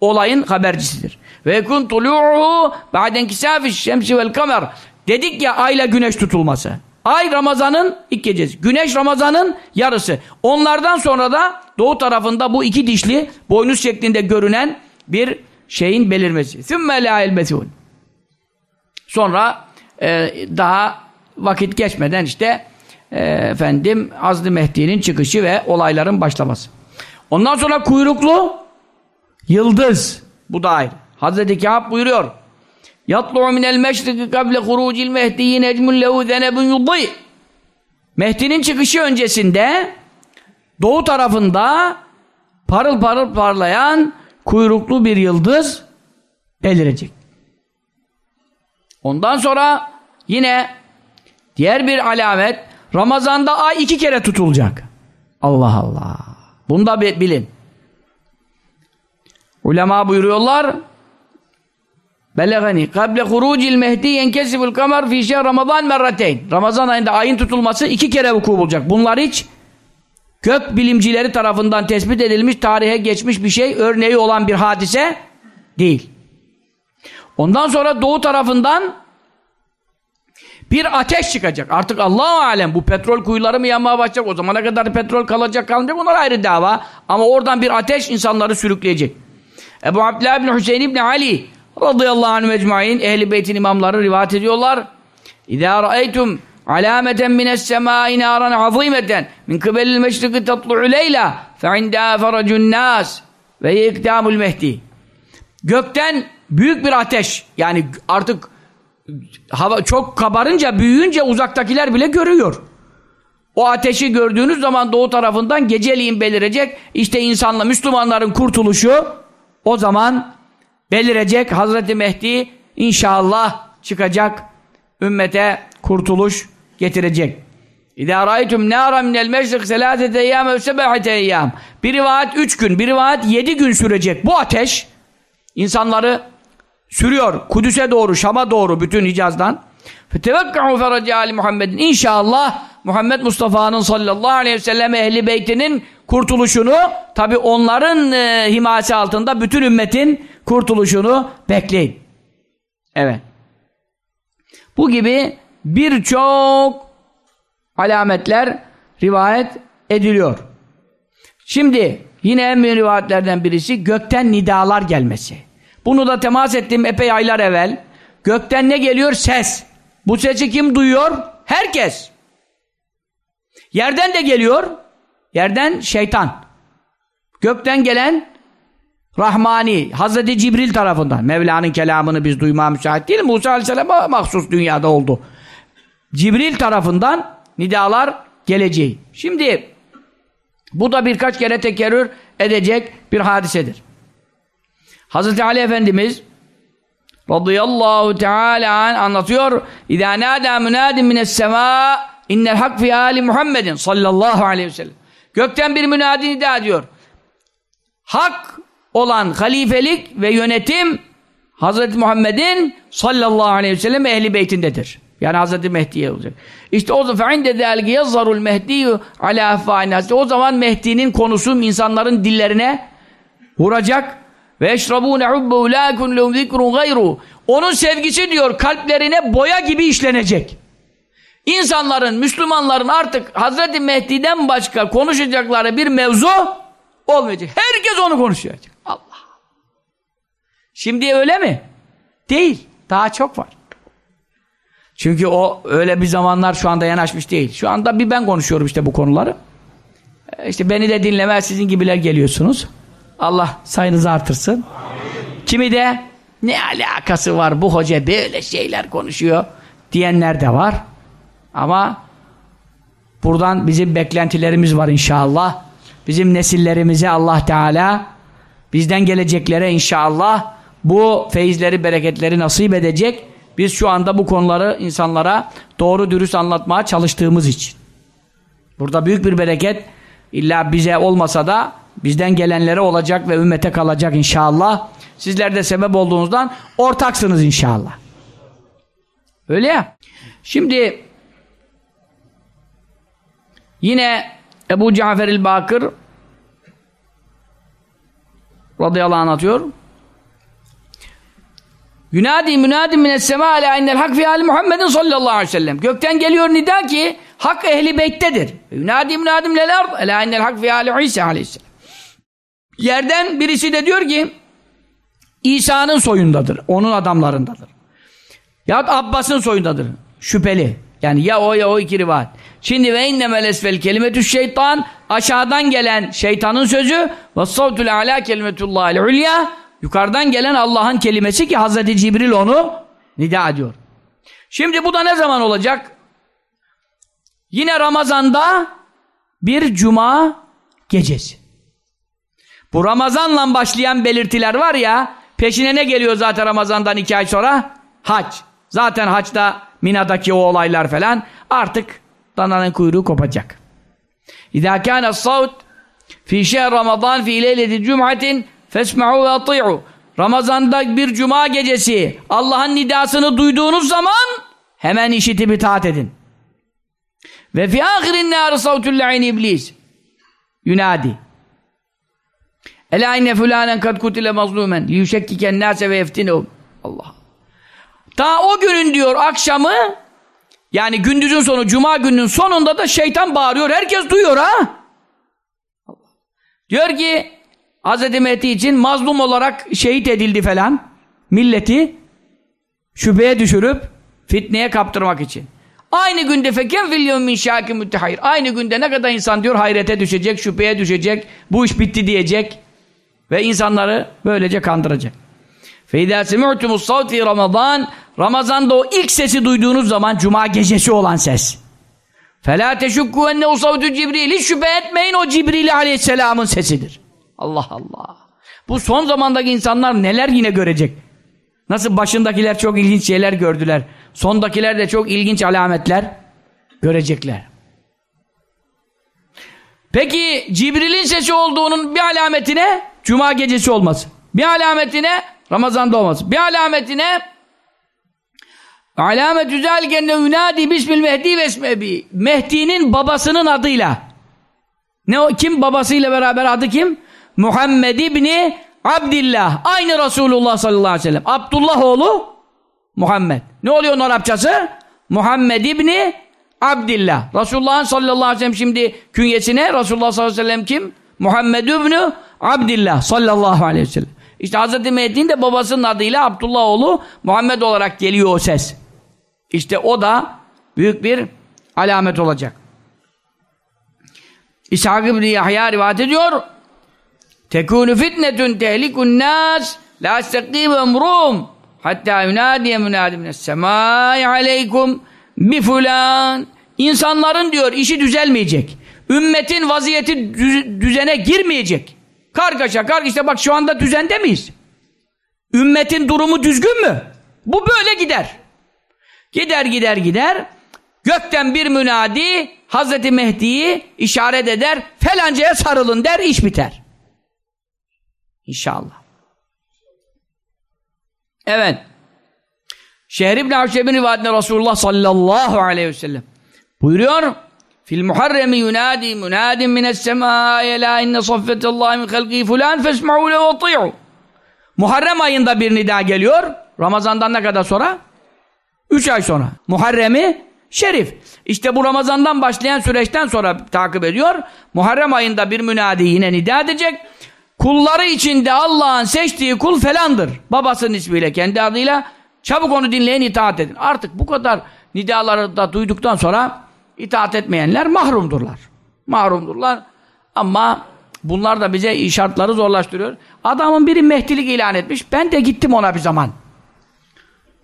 Speaker 1: olayın habercisidir. Ve yekun tulu'uhu ba'den kisafiş şemsi vel kamer. Dedik ya ayla güneş tutulması. Ay Ramazan'ın ilk gecesi. Güneş Ramazan'ın yarısı. Onlardan sonra da doğu tarafında bu iki dişli boynuz şeklinde görünen bir şeyin belirmesi. Sümme la elbetun. Sonra e, daha vakit geçmeden işte e, efendim Hazreti Mehdi'nin çıkışı ve olayların başlaması. Ondan sonra kuyruklu yıldız. Bu da ayrı. Hazreti Kâb buyuruyor. Yatlu'u minel meşriki kable hurucil mehdiyi necmun lehu zenebun yuddi. Mehdi'nin çıkışı öncesinde doğu tarafında parıl parıl parlayan kuyruklu bir yıldız belirecek. Ondan sonra yine diğer bir alamet Ramazan'da ay iki kere tutulacak. Allah Allah. Bunu da bilin. Ulema buyuruyorlar Belagani kable hurucil mehdi yenkesibul kamer fi şehr ramazan merrateyn. Ramazan ayında ayın tutulması iki kere vuku bulacak. Bunlar hiç gök bilimcileri tarafından tespit edilmiş, tarihe geçmiş bir şey, örneği olan bir hadise değil. Ondan sonra doğu tarafından bir ateş çıkacak. Artık Allahu alem bu petrol kuyuları mı yanmaya başlayacak? O zamana kadar petrol kalacak kalmayacak onlar ayrı dava. Ama oradan bir ateş insanları sürükleyecek. Ebu Abdullah bin Hüseyin bin Ali radıyallahu anh mecmain ehli beytin imamları rivayet ediyorlar. İzâ ra'eytum alameten mines semâi nâran azîmeten min kıbelil meşriki tatlu'u leyla fe indâ nâs ve ikdâmul mehdi. Gökten büyük bir ateş yani artık hava çok kabarınca büyüyünce uzaktakiler bile görüyor. O ateşi gördüğünüz zaman doğu tarafından geceliğin belirecek. İşte insanla Müslümanların kurtuluşu o zaman belirecek. Hazreti Mehdi inşallah çıkacak. Ümmete kurtuluş getirecek. İzâ râytum nâra minel meşrik selâsete eyyâm ve sebehete eyyâm. Bir rivayet üç gün, bir rivayet yedi gün sürecek. Bu ateş insanları sürüyor. Kudüs'e doğru, Şam'a doğru bütün Hicaz'dan. Fetevekka'u feracı Ali Muhammedin. İnşallah Muhammed Mustafa'nın sallallahu aleyhi ve sellem ehli beytinin kurtuluşunu tabi onların e, himayesi altında bütün ümmetin kurtuluşunu bekleyin. Evet. Bu gibi birçok alametler rivayet ediliyor. Şimdi yine en büyük rivayetlerden birisi gökten nidalar gelmesi. Bunu da temas ettim epey aylar evvel. Gökten ne geliyor? Ses. Bu sesi kim duyuyor? Herkes. Yerden de geliyor. Yerden şeytan. Gökten gelen Rahmani, Hazreti Cibril tarafından. Mevla'nın kelamını biz duymaya müsait değil. Musa Aleyhisselam'a mahsus dünyada oldu. Cibril tarafından nidalar geleceği. Şimdi bu da birkaç kere tekerrür edecek bir hadisedir. Hazreti Ali Efendimiz radıyallahu teala an anlatıyor. İzâ nâdâ münâdim mines semâ innel hak fi âli Muhammedin sallallahu aleyhi ve sellem. Gökten bir münadi nida diyor. Hak olan halifelik ve yönetim Hazreti Muhammed'in sallallahu aleyhi ve sellem ehli beytindedir. Yani Hazreti Mehdi'ye olacak. İşte o zaman fe'inde mehdiyyü ala. O zaman Mehdi'nin konusu insanların dillerine vuracak. Ve eşrabûne hubbu lâ kun lehum zikrun gayru. Onun sevgisi diyor kalplerine boya gibi işlenecek. İnsanların, Müslümanların artık Hazreti Mehdi'den başka konuşacakları bir mevzu olmayacak. Herkes onu konuşacak. Allah. Şimdi öyle mi? Değil. Daha çok var. Çünkü o öyle bir zamanlar şu anda yanaşmış değil. Şu anda bir ben konuşuyorum işte bu konuları. İşte beni de dinlemez sizin gibiler geliyorsunuz. Allah sayınızı artırsın. Kimi de ne alakası var bu hoca böyle şeyler konuşuyor diyenler de var. Ama buradan bizim beklentilerimiz var inşallah. Bizim nesillerimize Allah Teala bizden geleceklere inşallah bu feyizleri, bereketleri nasip edecek. Biz şu anda bu konuları insanlara doğru dürüst anlatmaya çalıştığımız için. Burada büyük bir bereket illa bize olmasa da bizden gelenlere olacak ve ümmete kalacak inşallah. Sizler de sebep olduğunuzdan ortaksınız inşallah. Öyle ya. Şimdi yine Ebu Cafer el-Bakır radıyallahu anh anlatıyor. Yunadi münadi mines sema ala innel hak fi ali Muhammedin sallallahu aleyhi ve sellem. Gökten geliyor nida ki hak ehli beyttedir. Yunadi münadim lel ard ala innel hak fi ali İsa aleyhisselam. Yerden birisi de diyor ki İsa'nın soyundadır. Onun adamlarındadır. Ya Abbas'ın soyundadır. Şüpheli. Yani ya o ya o iki rivayet. Şimdi ve innemel esvel kelimetü şeytan aşağıdan gelen şeytanın sözü ve savtul ala kelimetullahil ulya yukarıdan gelen Allah'ın kelimesi ki Hazreti Cibril onu nida ediyor. Şimdi bu da ne zaman olacak? Yine Ramazan'da bir cuma gecesi. Bu Ramazanla başlayan belirtiler var ya peşine ne geliyor zaten Ramazan'dan iki ay sonra? Hac. Zaten haçta Mina'daki o olaylar falan artık dananın kuyruğu kopacak. İzâ kâne savt fî şehr Ramazan fî leyleti cum'atin fesma'u ve ati'u Ramazan'da bir cuma gecesi Allah'ın nidasını duyduğunuz zaman hemen işitip itaat edin. Ve fi ahirin nârı savtul le'in iblis yunadi Ela inne fulanen kad kutile mazlumen liyuşekkiken nâse ve yeftinehum Allah Ta o günün diyor akşamı yani gündüzün sonu cuma gününün sonunda da şeytan bağırıyor. Herkes duyuyor ha. Diyor ki Hz. Mehdi için mazlum olarak şehit edildi falan. Milleti şüpheye düşürüp fitneye kaptırmak için. Aynı günde fekem fil min müttehayr. Aynı günde ne kadar insan diyor hayrete düşecek, şüpheye düşecek, bu iş bitti diyecek ve insanları böylece kandıracak. فَاِذَا سَمِعْتُمُ الصَّوْتِ فِي Ramazan Ramazan'da o ilk sesi duyduğunuz zaman Cuma gecesi olan ses. فَلَا تَشُكُّ اَنَّهُ صَوْتُ Cibril Hiç şüphe etmeyin o Cibril aleyhisselamın sesidir. Allah Allah. Bu son zamandaki insanlar neler yine görecek? Nasıl başındakiler çok ilginç şeyler gördüler. Sondakiler de çok ilginç alametler görecekler. Peki Cibril'in sesi olduğunun bir alametine Cuma gecesi olması. Bir alametine Ramazan'da olması. Bir alametine alametü zâlikenne yunâdi bismil mehdi ve esmebi. Mehdi'nin babasının adıyla. Ne o? Kim babasıyla beraber adı kim? Muhammed İbni Abdillah. Aynı Resulullah sallallahu aleyhi ve sellem. Abdullah oğlu Muhammed. Ne oluyor onun Arapçası? Muhammed İbni Abdillah. Resulullah sallallahu aleyhi ve sellem şimdi künyesine Resulullah sallallahu aleyhi ve sellem kim? Muhammed İbni Abdillah sallallahu aleyhi ve sellem. İşte Hz. Mehdi'nin de babasının adıyla Abdullah oğlu Muhammed olarak geliyor o ses. İşte o da büyük bir alamet olacak. İshak ibn Yahya rivayet ediyor. Tekûnü fitnetun tehlikun nâs la istekîm emrum hatta yunâdiye münâdi minessemâi aleykum bi fulan. İnsanların diyor işi düzelmeyecek. Ümmetin vaziyeti düzene girmeyecek. Kargaşa kargaşa işte bak şu anda düzende miyiz? Ümmetin durumu düzgün mü? Bu böyle gider. Gider gider gider. Gökten bir münadi Hazreti Mehdi'yi işaret eder. Felancaya sarılın der iş biter. İnşallah. Evet. Şehir İbni Avşeb'in rivayetinde Resulullah sallallahu aleyhi ve sellem buyuruyor. Fil muharremi yunadi munadin mines semâye la inne saffetallahi min halqi fulan fesma'u le vati'u. Muharrem ayında bir nida geliyor. Ramazan'dan ne kadar sonra? Üç ay sonra. Muharremi şerif. İşte bu Ramazan'dan başlayan süreçten sonra takip ediyor. Muharrem ayında bir münadi yine nida edecek. Kulları içinde Allah'ın seçtiği kul felandır. Babasının ismiyle, kendi adıyla. Çabuk onu dinleyin, itaat edin. Artık bu kadar nidaları da duyduktan sonra itaat etmeyenler mahrumdurlar. Mahrumdurlar. Ama Bunlar da bize şartları zorlaştırıyor. Adamın biri Mehdilik ilan etmiş. Ben de gittim ona bir zaman.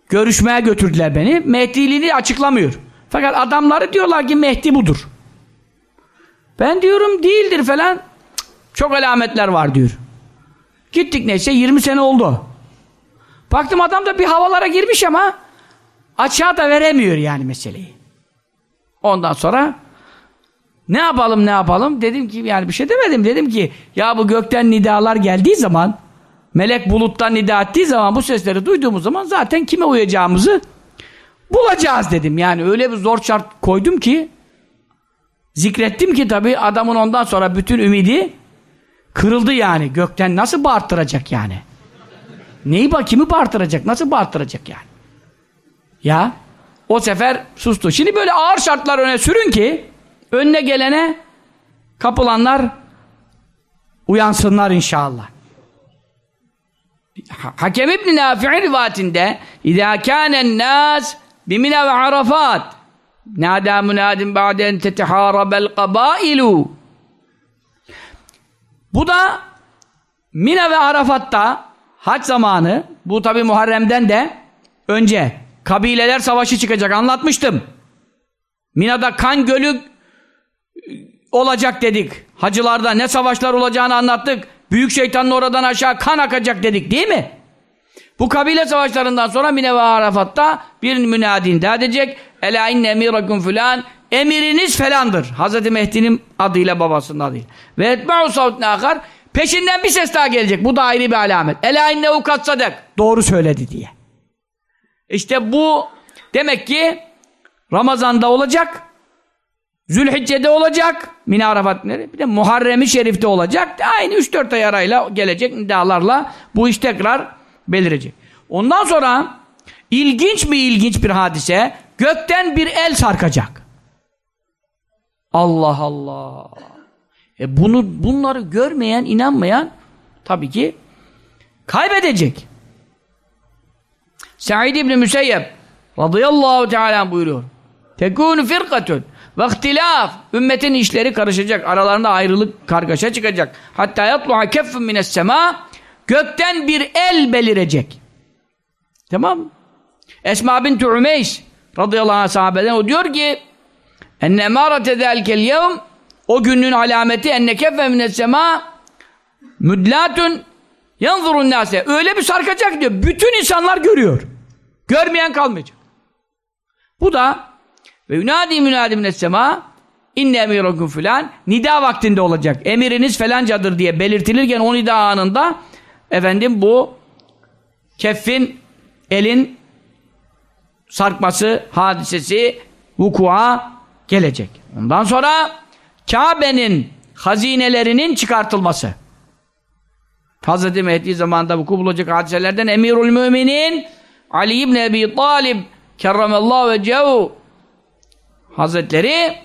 Speaker 1: Görüşmeye götürdüler beni. Mehdiliğini açıklamıyor. Fakat adamları diyorlar ki Mehdi budur. Ben diyorum değildir falan. Çok alametler var diyor. Gittik neyse 20 sene oldu. Baktım adam da bir havalara girmiş ama açığa da veremiyor yani meseleyi. Ondan sonra ne yapalım ne yapalım dedim ki yani bir şey demedim dedim ki ya bu gökten nidalar geldiği zaman melek buluttan nida ettiği zaman bu sesleri duyduğumuz zaman zaten kime uyacağımızı bulacağız dedim. Yani öyle bir zor şart koydum ki zikrettim ki tabi adamın ondan sonra bütün ümidi kırıldı yani. Gökten nasıl bağırttıracak yani? Neyi kimi bağırttıracak? Nasıl bağırttıracak yani? Ya o sefer sustu. Şimdi böyle ağır şartlar öne sürün ki önüne gelene kapılanlar uyansınlar inşallah. Hakem İbn Nafi'in rivayetinde İzâ kânen nâs bimine ve arafat nâdâ münâdin ba'den tetehârabel kabâilu Bu da Mina ve Arafat'ta hac zamanı bu tabi Muharrem'den de önce kabileler savaşı çıkacak anlatmıştım. Mina'da kan gölü olacak dedik. Hacılarda ne savaşlar olacağını anlattık. Büyük şeytanın oradan aşağı kan akacak dedik değil mi? Bu kabile savaşlarından sonra Mine ve Arafat'ta bir münadin daha edecek. Ela inne emirakum filan. Emiriniz falandır. Hazreti Mehdi'nin adıyla babasının adıyla. Ve etba'u savtne akar. Peşinden bir ses daha gelecek. Bu da ayrı bir alamet. Ela innehu katsadak. Doğru söyledi diye. İşte bu demek ki Ramazan'da olacak. Zülhicce'de olacak. Mine Arafat Bir de Muharrem-i Şerif'te olacak. Aynı 3-4 ay arayla gelecek nidalarla bu iş tekrar belirecek. Ondan sonra ilginç mi ilginç bir hadise gökten bir el sarkacak. Allah Allah. E bunu bunları görmeyen, inanmayan tabii ki kaybedecek. Said İbni Müseyyep radıyallahu teala buyuruyor. Tekûnü firkatun ve ihtilaf. Ümmetin işleri karışacak. Aralarında ayrılık, kargaşa çıkacak. Hatta yatluha keffun mines sema gökten bir el belirecek. Tamam Esma binti Umeys radıyallahu anh sahabeden o diyor ki enne emarete zelkel yevm o günün alameti enne keffe mines sema müdlatun yanzurun nase öyle bir sarkacak diyor. Bütün insanlar görüyor. Görmeyen kalmayacak. Bu da ve yunadi münadi mines sema inne emirakum filan nida vaktinde olacak. Emiriniz falancadır diye belirtilirken o nida anında efendim bu keffin elin sarkması hadisesi vukua gelecek. Ondan sonra Kabe'nin hazinelerinin çıkartılması. Hz. Mehdi zamanında vuku bulacak hadiselerden Emirül Müminin Ali İbni Ebi Talib kerramallahu ve cehu Hazretleri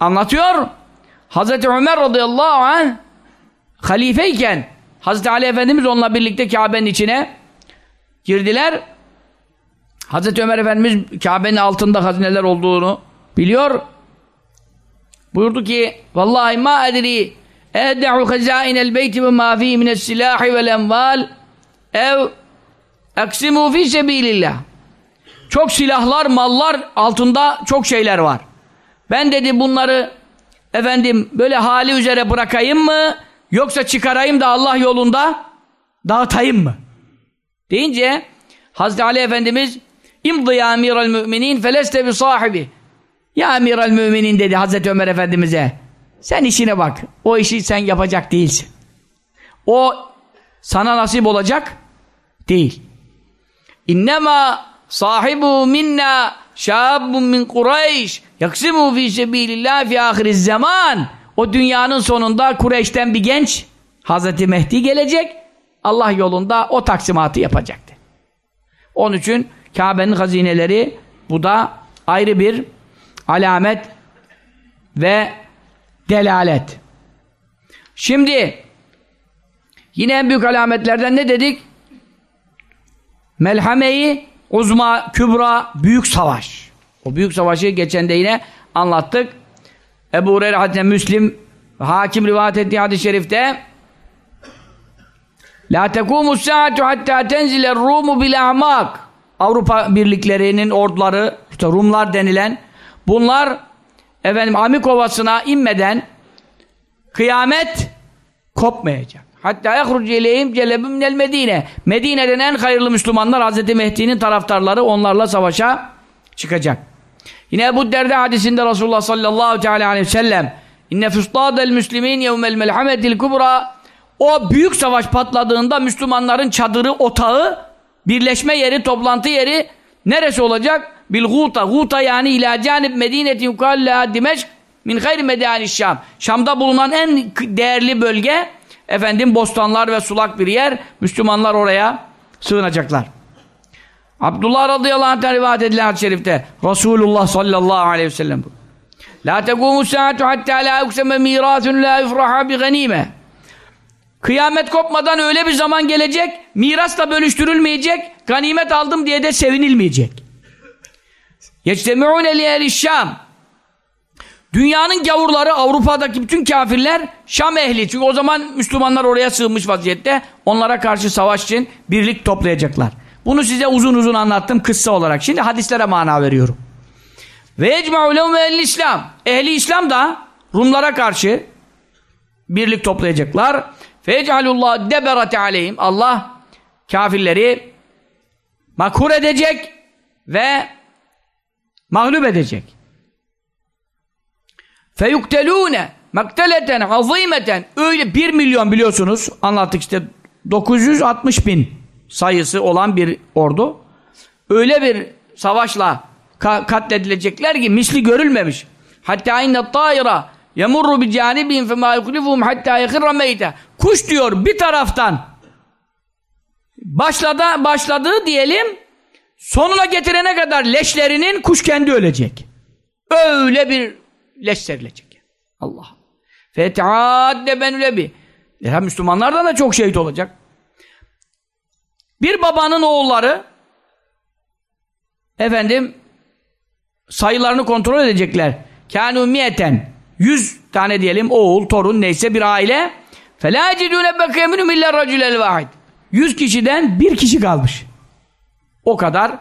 Speaker 1: anlatıyor. Hazreti Ömer radıyallahu anh halifeyken Hazreti Ali Efendimiz onunla birlikte Kabe'nin içine girdiler. Hazreti Ömer Efendimiz Kabe'nin altında hazineler olduğunu biliyor. Buyurdu ki Vallahi ma edri ede'u hazainel beyti ve ma fi mines silahi vel enval ev eksimu fi sebilillah çok silahlar, mallar altında çok şeyler var. Ben dedi bunları efendim böyle hali üzere bırakayım mı yoksa çıkarayım da Allah yolunda dağıtayım mı? Deyince Hazreti Ali Efendimiz İmdı ya amiral müminin feleste bi sahibi Ya amiral müminin dedi Hazreti Ömer Efendimiz'e sen işine bak. O işi sen yapacak değilsin. O sana nasip olacak değil. İnnemâ sahibu minna şabun min Kureyş yaksimu fi sebilillah fi ahiriz zaman o dünyanın sonunda Kureyş'ten bir genç Hazreti Mehdi gelecek Allah yolunda o taksimatı yapacaktı. Onun için Kabe'nin hazineleri bu da ayrı bir alamet ve delalet. Şimdi yine en büyük alametlerden ne dedik? Melhameyi Uzma, Kübra, büyük savaş. O büyük savaşı geçen de yine anlattık. Ebu Hureyre Hadis'e Müslim Hakim rivayet ettiği hadis-i şerifte La tekumus saatu hatta tenziler Rumu bil ahmak Avrupa birliklerinin orduları işte Rumlar denilen bunlar efendim Amik Ovası'na inmeden kıyamet kopmayacak. Hatta yahrucu ileyhim celebüm minel Medine. Medine'den en hayırlı Müslümanlar Hazreti Mehdi'nin taraftarları onlarla savaşa çıkacak. Yine bu Derda hadisinde Resulullah sallallahu teala aleyhi ve sellem inne fustadel müslimin yevmel melhametil kubra o büyük savaş patladığında Müslümanların çadırı, otağı, birleşme yeri, toplantı yeri neresi olacak? Bil guta. Guta yani ila canib medineti yukalla Dimeşk min hayri medani Şam. Şam'da bulunan en değerli bölge efendim bostanlar ve sulak bir yer. Müslümanlar oraya sığınacaklar. Abdullah radıyallahu anh'tan rivayet edilen hadis-i şerifte Resulullah sallallahu aleyhi ve sellem La tekumu saatu hatta la yukseme mirasun la yufraha bi ganime Kıyamet kopmadan öyle bir zaman gelecek, mirasla bölüştürülmeyecek, ganimet aldım diye de sevinilmeyecek. Yectemi'une li Şam. Dünyanın gavurları, Avrupa'daki bütün kafirler Şam ehli. Çünkü o zaman Müslümanlar oraya sığınmış vaziyette. Onlara karşı savaş için birlik toplayacaklar. Bunu size uzun uzun anlattım kıssa olarak. Şimdi hadislere mana veriyorum. Ve ecma'u lehum ehli İslam. Ehli İslam da Rumlara karşı birlik toplayacaklar. Fecalullah deberate aleyhim. Allah kafirleri makhur edecek ve mağlup edecek. Feyuktelûne makteleten azîmeten öyle bir milyon biliyorsunuz anlattık işte 960 bin sayısı olan bir ordu öyle bir savaşla ka katledilecekler ki misli görülmemiş. Hatta inne tâira yemurru bi canibihim femâ yuklifuhum hatta yekirra meyte. Kuş diyor bir taraftan başladı, başladı diyelim sonuna getirene kadar leşlerinin kuş kendi ölecek. Öyle bir leş serilecek. Allah. Fet'adde benülebi. Ya Müslümanlardan da çok şehit olacak. Bir babanın oğulları efendim sayılarını kontrol edecekler. Kânû miyeten yüz tane diyelim oğul, torun neyse bir aile فَلَا يَجِدُونَ بَكَيَمِنُ مِلَّا الرَّجُلَ الْوَاحِدِ Yüz kişiden bir kişi kalmış. O kadar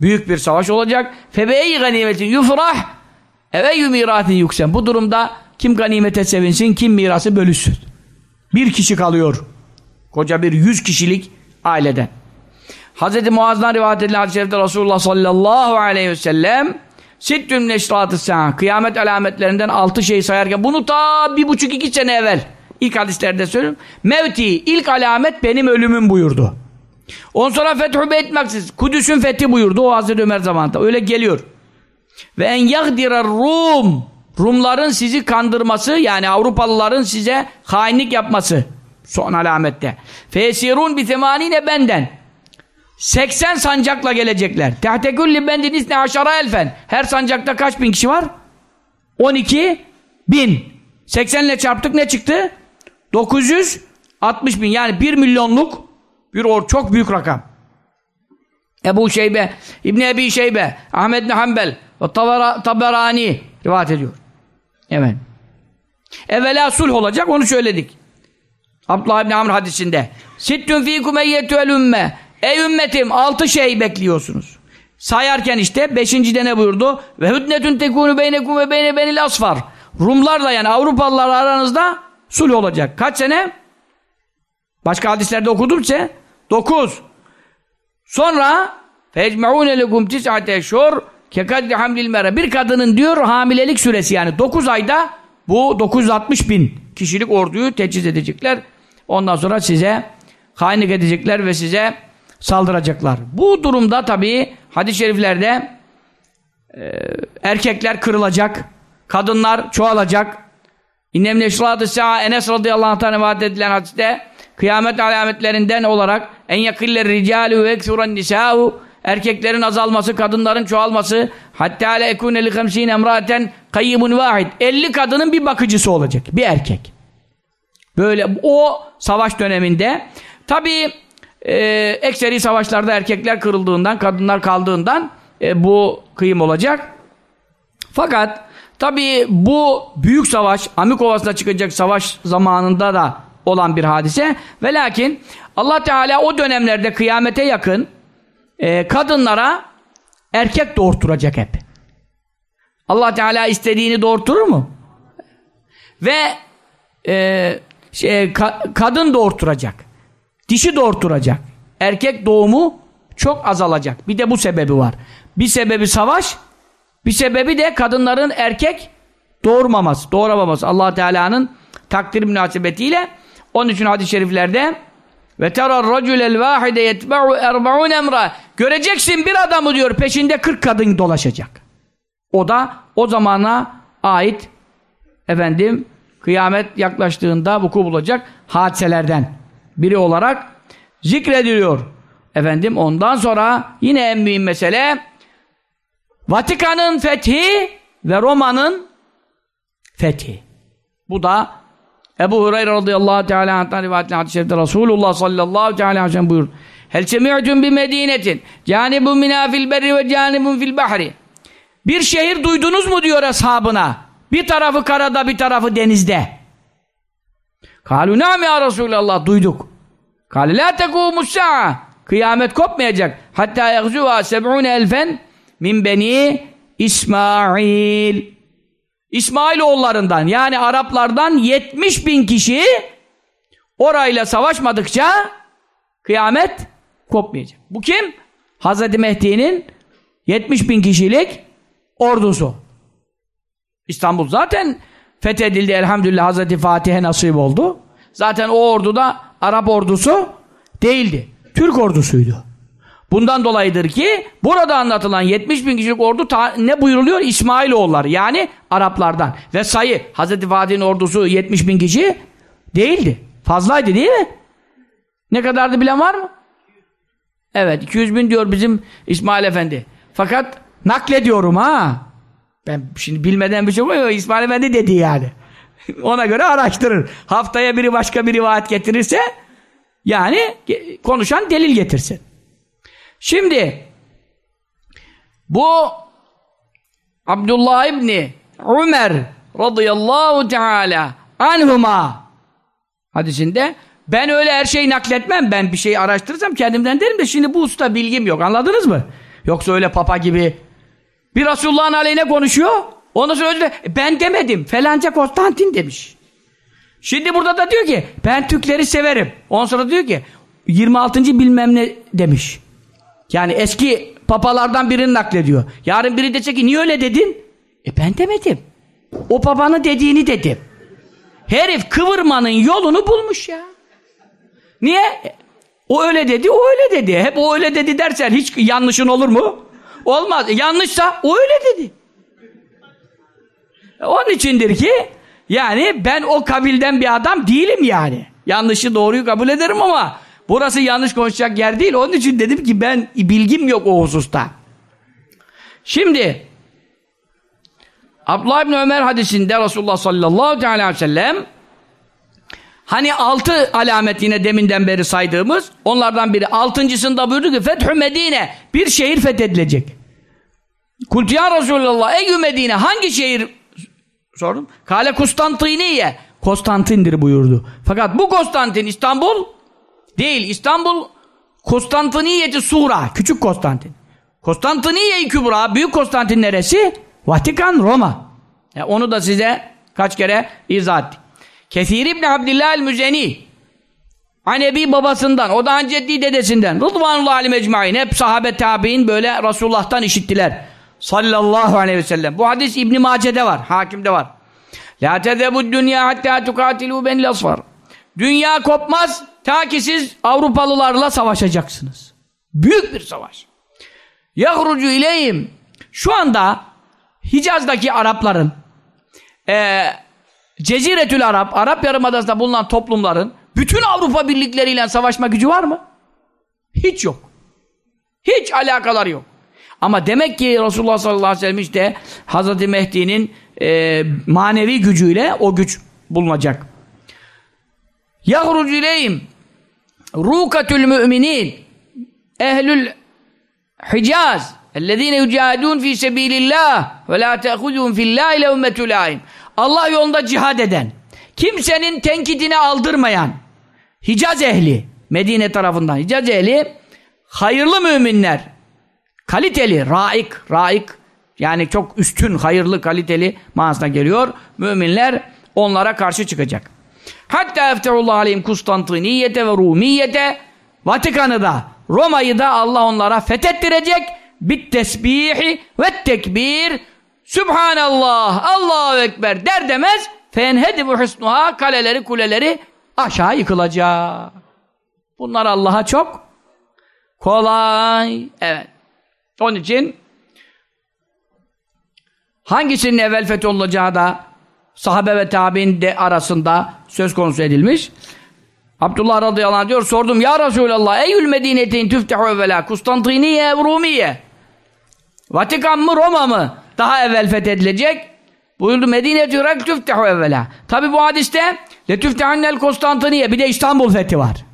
Speaker 1: büyük bir savaş olacak. فَبَيْ غَنِيمَةٍ يُفْرَحْ Eveyyü miratin yüksen. Bu durumda kim ganimete sevinsin, kim mirası bölüşsün. Bir kişi kalıyor. Koca bir yüz kişilik aileden. Hz. Muaz'dan rivayet edilen hadis-i şerifte Resulullah sallallahu aleyhi ve sellem Sittüm neşratı sen. Kıyamet alametlerinden altı şey sayarken bunu ta bir buçuk iki sene evvel ilk hadislerde söylüyorum. Mevti ilk alamet benim ölümüm buyurdu. On sonra Fethü Beyt Kudüs'ün fethi buyurdu o Hazreti Ömer zamanında. Öyle geliyor. Ve en yagdirer Rum Rumların sizi kandırması yani Avrupalıların size hainlik yapması son alamette. Fesirun bi temanine benden 80 sancakla gelecekler. Tehtekülli bendin isne aşara elfen. Her sancakta kaç bin kişi var? 12 bin. 80 ile çarptık ne çıktı? 960 bin. Yani 1 milyonluk bir or çok büyük rakam. Ebu Şeybe, İbn Ebi Şeybe, Ahmet bin Hanbel ve Taberani rivayet ediyor. Evet. Evvela sulh olacak onu söyledik. Abdullah İbni Amr hadisinde. Sittün fîkum eyyetüel ümme. Ey ümmetim altı şey bekliyorsunuz. Sayarken işte beşincide ne buyurdu? Ve hüdnetün tekûnü beynekum ve beyne benil asfar. Rumlarla yani Avrupalılar aranızda sulh olacak. Kaç sene? Başka hadislerde okudum ise dokuz. Sonra fecmeûne lekum tis'ate eşhur kekadri hamlil mera. Bir kadının diyor hamilelik süresi yani dokuz ayda bu 960 bin kişilik orduyu teçhiz edecekler. Ondan sonra size hainlik edecekler ve size saldıracaklar. Bu durumda tabi hadis-i şeriflerde e, erkekler kırılacak, kadınlar çoğalacak. İnnem neşradı sa'a Enes radıyallahu anh'tan rivayet edilen hadiste kıyamet alametlerinden olarak en yakiller ricalu ve eksuran nisa'u erkeklerin azalması, kadınların çoğalması hatta le ekune li 50 emraten kayyimun vahid 50 kadının bir bakıcısı olacak. Bir erkek. Böyle o savaş döneminde tabi e, ekseri savaşlarda erkekler kırıldığından, kadınlar kaldığından e, bu kıyım olacak. Fakat Tabii bu büyük savaş, Amikovas'ta çıkacak savaş zamanında da olan bir hadise. Ve lakin Allah Teala o dönemlerde kıyamete yakın e, kadınlara erkek doğurtturacak hep. Allah Teala istediğini doğurtturur mu? Ve e, şey, ka kadın doğurtturacak. Dişi doğurtturacak. Erkek doğumu çok azalacak. Bir de bu sebebi var. Bir sebebi savaş, bir sebebi de kadınların erkek doğurmaması, doğuramaması. allah Teala'nın takdir münasebetiyle onun için hadis-i şeriflerde ve terar raculel vahide yetbe'u erba'un emra göreceksin bir adamı diyor peşinde 40 kadın dolaşacak. O da o zamana ait efendim kıyamet yaklaştığında vuku bulacak hadiselerden biri olarak zikrediliyor. Efendim ondan sonra yine en mühim mesele Vatikan'ın fethi ve Roma'nın fethi. Bu da Ebu Hureyre radıyallahu teala anh'tan rivayetli hadis-i şerifte Resulullah sallallahu teala aleyhi ve sellem buyurur. Hel semi'tum bi medinetin canibun mina fil berri ve canibun fil bahri. Bir şehir duydunuz mu diyor ashabına. Bir tarafı karada bir tarafı denizde. Kalu nam ya Resulallah duyduk. Kale la tekumus. Kıyamet kopmayacak. Hatta yagzuva seb'un elfen min beni İsmail. İsmail oğullarından yani Araplardan 70 bin kişi orayla savaşmadıkça kıyamet kopmayacak. Bu kim? Hazreti Mehdi'nin 70 bin kişilik ordusu. İstanbul zaten fethedildi elhamdülillah Hazreti Fatih'e nasip oldu. Zaten o orduda Arap ordusu değildi. Türk ordusuydu. Bundan dolayıdır ki burada anlatılan 70 bin kişilik ordu ne buyuruluyor? İsmailoğulları yani Araplardan. Ve sayı Hazreti Fatih'in ordusu 70 bin kişi değildi. Fazlaydı değil mi? Ne kadardı bilen var mı? Evet 200 bin diyor bizim İsmail Efendi. Fakat naklediyorum ha. Ben şimdi bilmeden bir şey yok İsmail Efendi dedi yani. Ona göre araştırır. Haftaya biri başka bir rivayet getirirse yani konuşan delil getirsin. Şimdi bu Abdullah İbni Ömer radıyallahu teala anhuma hadisinde ben öyle her şeyi nakletmem. Ben bir şey araştırırsam kendimden derim de şimdi bu usta bilgim yok. Anladınız mı? Yoksa öyle papa gibi bir Resulullah'ın aleyhine konuşuyor. Ondan sonra öyle ben demedim. Felanca Konstantin demiş. Şimdi burada da diyor ki ben Türkleri severim. Ondan sonra diyor ki 26. bilmem ne demiş. Yani eski papalardan birini naklediyor. Yarın biri dese ki niye öyle dedin? E ben demedim. O babanın dediğini dedim. Herif kıvırmanın yolunu bulmuş ya. Niye? O öyle dedi, o öyle dedi. Hep o öyle dedi dersen hiç yanlışın olur mu? Olmaz. Yanlışsa o öyle dedi. Onun içindir ki yani ben o kabilden bir adam değilim yani. Yanlışı doğruyu kabul ederim ama burası yanlış konuşacak yer değil. Onun için dedim ki ben bilgim yok o hususta. Şimdi Abdullah İbni Ömer hadisinde Resulullah sallallahu aleyhi ve sellem hani altı alamet yine deminden beri saydığımız onlardan biri altıncısında buyurdu ki Fethü Medine bir şehir fethedilecek. Kultu ya Resulallah ey Medine hangi şehir Sordum. Kale Konstantiniye. Konstantin'dir buyurdu. Fakat bu Konstantin İstanbul değil. İstanbul Konstantiniyeti Sura. Küçük Konstantin. Konstantiniye-i Kübra. Büyük Konstantin neresi? Vatikan, Roma. E onu da size kaç kere izah ettik. Kesir İbni Abdillah el-Müzeni Anebi babasından, o da Ceddi dedesinden. Rıdvanullah alim ecmain. Hep sahabe tabi'in böyle Resulullah'tan işittiler. Sallallahu aleyhi ve sellem. Bu hadis İbn Mace'de var, Hakim'de var. La tezebu dünya hatta tukatilu benil asfar. Dünya kopmaz ta ki siz Avrupalılarla savaşacaksınız. Büyük bir savaş. Yahrucu ileyim. Şu anda Hicaz'daki Arapların e, Ceziretül Arap, Arap Yarımadası'nda bulunan toplumların bütün Avrupa birlikleriyle savaşma gücü var mı? Hiç yok. Hiç alakaları yok. Ama demek ki Resulullah sallallahu aleyhi ve sellem işte Hazreti Mehdi'nin e, manevi gücüyle o güç bulunacak. Yahrucu ileyhim Rukatül müminin ehlül Hicaz ellezine yucadun fi sebilillah ve la te'huzun fillahi levmetü laim Allah yolunda cihad eden kimsenin tenkidine aldırmayan Hicaz ehli Medine tarafından Hicaz ehli hayırlı müminler kaliteli raik raik yani çok üstün hayırlı kaliteli manasına geliyor. Müminler onlara karşı çıkacak. Hatta efterullah aleyhim Kustantiniyete ve Rumiyete Vatikan'ı da Roma'yı da Allah onlara fethettirecek bit tesbihi ve tekbir Sübhanallah Allahu Ekber der demez fenhedi bu husnuha kaleleri kuleleri aşağı yıkılacak. Bunlar Allah'a çok kolay. Evet. Onun için hangisinin evvel fetholacağı da sahabe ve tabi'in de arasında söz konusu edilmiş. Abdullah radıyallahu anh diyor sordum ya Resulallah eyyül medinetin tüftehu evvela Kustantiniye Rumiye Vatikan mı Roma mı daha evvel fethedilecek? Buyurdu Medine diyor tüftehu evvela. Tabi bu hadiste letüftehannel Konstantiniye bir de İstanbul fethi var.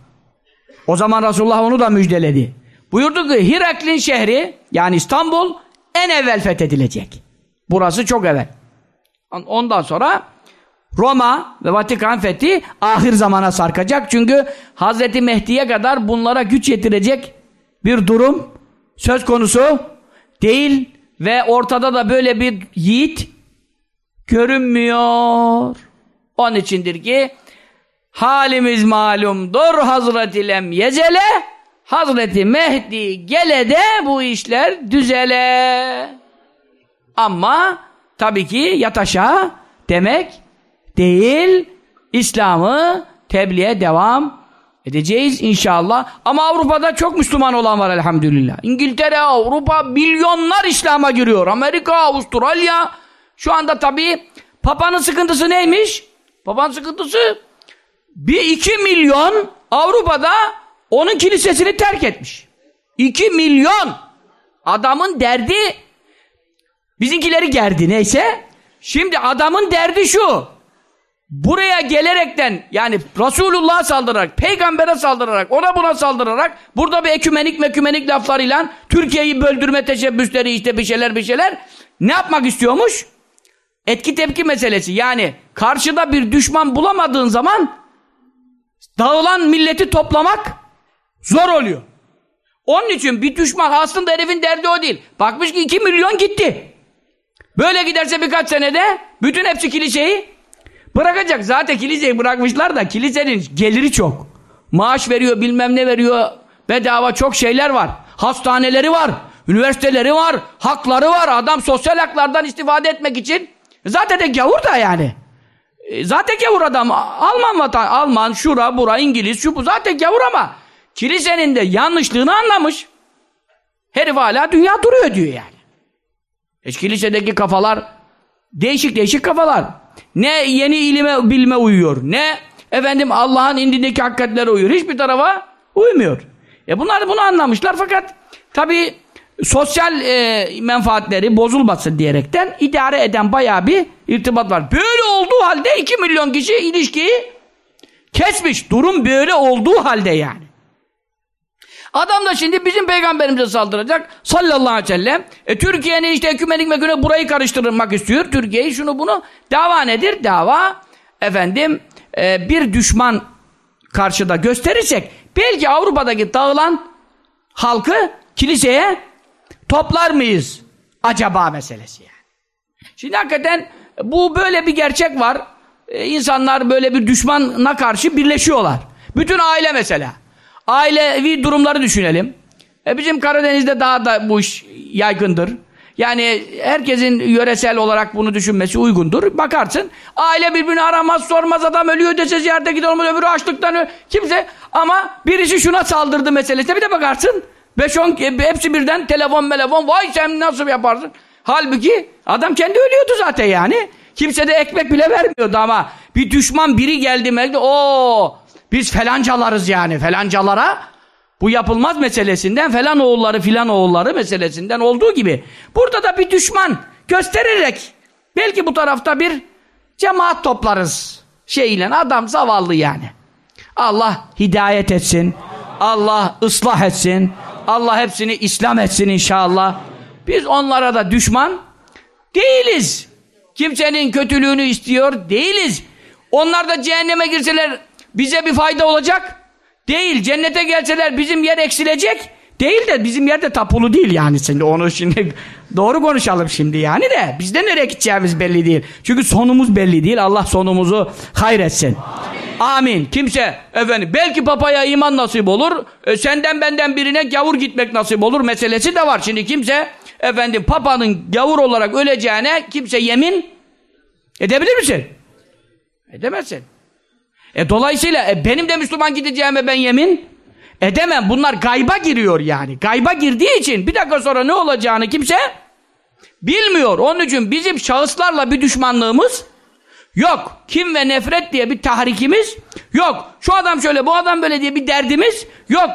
Speaker 1: O zaman Resulullah onu da müjdeledi. Buyurdu ki Hiraklin şehri yani İstanbul en evvel fethedilecek. Burası çok evvel. Ondan sonra Roma ve Vatikan fethi ahir zamana sarkacak. Çünkü Hazreti Mehdi'ye kadar bunlara güç yetirecek bir durum söz konusu değil ve ortada da böyle bir yiğit görünmüyor. Onun içindir ki halimiz malumdur Hazreti Lem Yezele Hazreti Mehdi gele de bu işler düzele. Ama tabii ki yataşa demek değil, İslam'ı tebliğe devam edeceğiz inşallah. Ama Avrupa'da çok Müslüman olan var elhamdülillah. İngiltere, Avrupa milyonlar İslam'a giriyor. Amerika, Avustralya. Şu anda tabii Papa'nın sıkıntısı neymiş? Papa'nın sıkıntısı bir iki milyon Avrupa'da onun kilisesini terk etmiş. İki milyon adamın derdi bizimkileri gerdi neyse. Şimdi adamın derdi şu. Buraya gelerekten yani Resulullah'a saldırarak, peygambere saldırarak, ona buna saldırarak burada bir ekümenik mekümenik laflarıyla Türkiye'yi böldürme teşebbüsleri işte bir şeyler bir şeyler ne yapmak istiyormuş? Etki tepki meselesi yani karşıda bir düşman bulamadığın zaman dağılan milleti toplamak zor oluyor. Onun için bir düşman aslında herifin derdi o değil. Bakmış ki 2 milyon gitti. Böyle giderse birkaç senede bütün hepsi kiliseyi Bırakacak. Zaten kiliseyi bırakmışlar da kilisenin geliri çok. Maaş veriyor, bilmem ne veriyor. Bedava çok şeyler var. Hastaneleri var. Üniversiteleri var. Hakları var. Adam sosyal haklardan istifade etmek için. Zaten de gavur da yani. E, zaten gavur adam. Alman vatan. Alman, şura, bura, İngiliz, şu bu. Zaten gavur ama kilisenin de yanlışlığını anlamış. Herif hala dünya duruyor diyor yani. Hiç kilisedeki kafalar değişik değişik kafalar. Ne yeni ilime bilme uyuyor. Ne efendim Allah'ın indindeki hakikatlere uyuyor. Hiçbir tarafa uymuyor. E bunlar bunu anlamışlar fakat tabi sosyal e, menfaatleri bozulmasın diyerekten idare eden baya bir irtibat var. Böyle olduğu halde 2 milyon kişi ilişkiyi kesmiş. Durum böyle olduğu halde yani. Adam da şimdi bizim peygamberimize saldıracak sallallahu aleyhi ve sellem. E, Türkiye'nin işte ekümenik meküne burayı karıştırmak istiyor. Türkiye'yi şunu bunu. Dava nedir? Dava efendim e, bir düşman karşıda gösterirsek belki Avrupa'daki dağılan halkı kiliseye toplar mıyız? Acaba meselesi yani. Şimdi hakikaten bu böyle bir gerçek var. Ee, insanlar böyle bir düşmana karşı birleşiyorlar. Bütün aile mesela. Ailevi durumları düşünelim. E bizim Karadeniz'de daha da bu iş yaygındır. Yani herkesin yöresel olarak bunu düşünmesi uygundur. Bakarsın aile birbirini aramaz sormaz adam ölüyor dese ziyarete gider olmaz öbürü açlıktan ölüyor. Kimse ama birisi şuna saldırdı meselesine bir de bakarsın 5-10 hepsi birden telefon telefon vay sen nasıl yaparsın? Halbuki adam kendi ölüyordu zaten yani. Kimse de ekmek bile vermiyordu ama bir düşman biri geldi o biz felancalarız yani felancalara bu yapılmaz meselesinden falan oğulları filan oğulları meselesinden olduğu gibi burada da bir düşman göstererek belki bu tarafta bir cemaat toplarız şeyle adam zavallı yani. Allah hidayet etsin. Allah ıslah etsin. Allah hepsini İslam etsin inşallah. Biz onlara da düşman değiliz. Kimsenin kötülüğünü istiyor değiliz. Onlar da cehenneme girseler bize bir fayda olacak değil. Cennete gelseler bizim yer eksilecek değil de bizim yerde tapulu değil yani şimdi onu şimdi doğru konuşalım şimdi yani de bizde nereye gideceğimiz belli değil. Çünkü sonumuz belli değil. Allah sonumuzu hayretsin. Amin. Amin. Kimse efendim belki papaya iman nasip olur. E, senden benden birine gavur gitmek nasip olur meselesi de var. Şimdi kimse efendim papanın gavur olarak öleceğine kimse yemin edebilir misin? Edemezsin. E dolayısıyla e, benim de Müslüman gideceğime ben yemin edemem. Bunlar gayba giriyor yani. Gayba girdiği için bir dakika sonra ne olacağını kimse bilmiyor. Onun için bizim şahıslarla bir düşmanlığımız yok. Kim ve nefret diye bir tahrikimiz yok. Şu adam şöyle bu adam böyle diye bir derdimiz yok.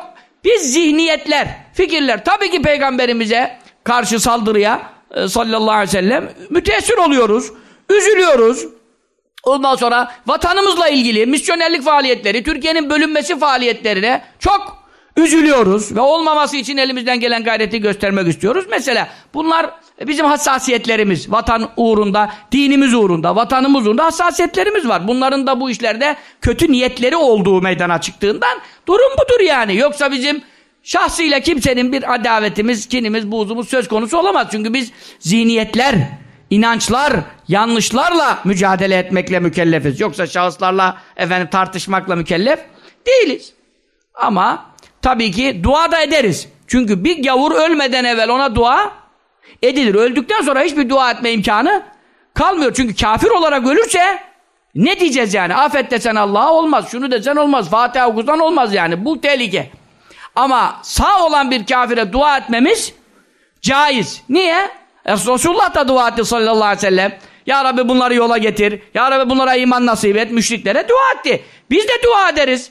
Speaker 1: Biz zihniyetler, fikirler tabii ki peygamberimize karşı saldırıya e, sallallahu aleyhi ve sellem müteessir oluyoruz. Üzülüyoruz. Ondan sonra vatanımızla ilgili misyonerlik faaliyetleri, Türkiye'nin bölünmesi faaliyetlerine çok üzülüyoruz ve olmaması için elimizden gelen gayreti göstermek istiyoruz. Mesela bunlar bizim hassasiyetlerimiz, vatan uğrunda, dinimiz uğrunda, vatanımız uğrunda hassasiyetlerimiz var. Bunların da bu işlerde kötü niyetleri olduğu meydana çıktığından durum budur yani. Yoksa bizim şahsıyla kimsenin bir adavetimiz, kinimiz, buğzumuz söz konusu olamaz. Çünkü biz zihniyetler, inançlar, yanlışlarla mücadele etmekle mükellefiz. Yoksa şahıslarla efendim tartışmakla mükellef değiliz. Ama tabii ki dua da ederiz. Çünkü bir gavur ölmeden evvel ona dua edilir. Öldükten sonra hiçbir dua etme imkanı kalmıyor. Çünkü kafir olarak ölürse ne diyeceğiz yani? Affet desen Allah'a olmaz. Şunu desen olmaz. Fatiha okusan olmaz yani. Bu tehlike. Ama sağ olan bir kafire dua etmemiz caiz. Niye? Resulullah da dua etti sallallahu aleyhi ve sellem. Ya Rabbi bunları yola getir. Ya Rabbi bunlara iman nasip et. Müşriklere dua etti. Biz de dua ederiz.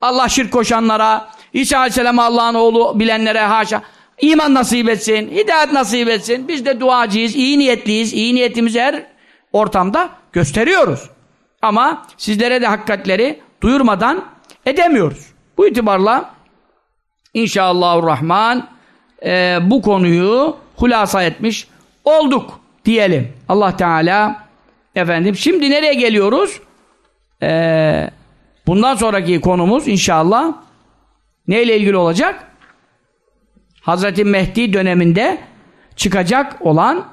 Speaker 1: Allah şirk koşanlara, İsa aleyhisselam Allah'ın oğlu bilenlere haşa. iman nasip etsin, hidayet nasip etsin. Biz de duacıyız, iyi niyetliyiz. İyi niyetimizi her ortamda gösteriyoruz. Ama sizlere de hakikatleri duyurmadan edemiyoruz. Bu itibarla inşallahurrahman e, bu konuyu hulasa etmiş olduk diyelim. Allah Teala efendim şimdi nereye geliyoruz? Ee, bundan sonraki konumuz inşallah neyle ilgili olacak? Hazreti Mehdi döneminde çıkacak olan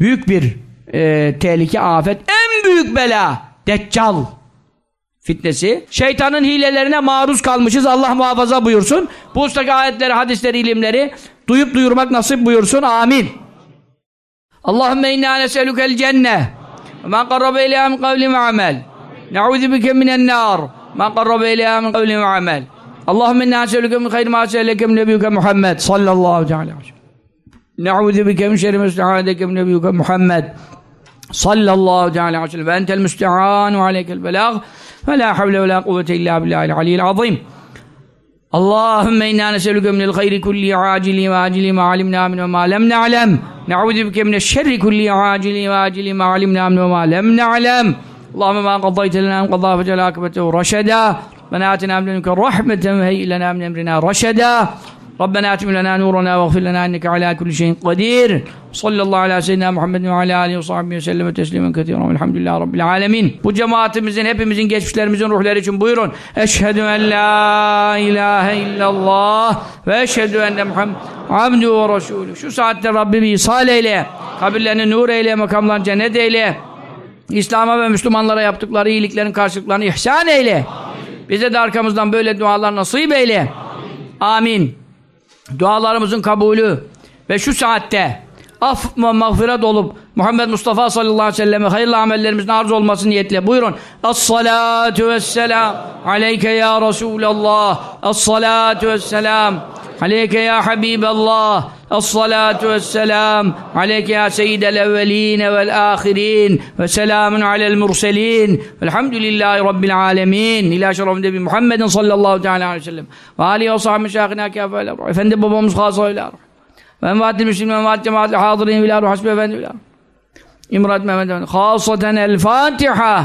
Speaker 1: büyük bir e, tehlike, afet, en büyük bela Deccal fitnesi. Şeytanın hilelerine maruz kalmışız. Allah muhafaza buyursun. Bu ustaki ayetleri, hadisleri, ilimleri duyup duyurmak nasip buyursun. Amin. Allahümme inna neselükel cenne men qarrabe ileyha min kavli ve amel. Ne'udhu bike minen nar men qarrabe ileyha min kavli ve amel. Allahümme inna neselüke min hayri ma se'eleke min Muhammed sallallahu aleyhi ve sellem. Ne'udhu min şerri müstehadeke min nebiyüke Muhammed ve sellem. Ve entel müstehanu aleykel belag ve la havle ve la kuvvete illa billahil aliyyil azim. اللهم إنا نسألك من الخير كل عاجل وآجل ما علمنا منه وما لم نعلم نعوذ بك من الشر كل عاجل وآجل ما علمنا منه وما لم نعلم اللهم ما قضيت لنا من قضاء فجل عاقبته رشدا ربنا آتنا من رحمة وهيئ لنا من أمرنا رشدا Rabbena atim lena nurana ve gfir lena inneke ala kulli şeyin kadir. Sallallahu ala seyyidina Muhammed ve ala alihi ve sahbihi ve sellem teslimen ketiren. Elhamdülillahi rabbil alemin. Bu cemaatimizin, hepimizin, geçmişlerimizin ruhları için buyurun. Eşhedü en la ilahe illallah ve eşhedü enne Muhammed abdu ve resulü. Şu saatte Rabbim ihsal eyle. Kabirlerini nur eyle, makamlarını cennet eyle. İslam'a ve Müslümanlara yaptıkları iyiliklerin karşılıklarını ihsan eyle. Bize de arkamızdan böyle dualar nasip eyle. Amin dualarımızın kabulü ve şu saatte af ve mağfiret olup Muhammed Mustafa sallallahu aleyhi ve selleme hayırlı amellerimizin arz olması niyetle buyurun. Es-salatu vesselam aleyke ya Resulallah. Es-salatu vesselam aleyke ya Habiballah. Es-salatu vesselam aleyke ya seyyidel evveline vel ahirin ve selamun alel murselin. Velhamdülillahi rabbil alemin. İla şerefin nebi Muhammedin sallallahu aleyhi ve sellem. Ve alihi ve sahbihi şahına kâfâle efendi babamız khâsâ ile ve envâtil müslim ve envâtil cemaatil hâzırîn ve ilâ ruh hasbi efendi İmrat Mehmet Efendi. Khâsaten el Fatiha.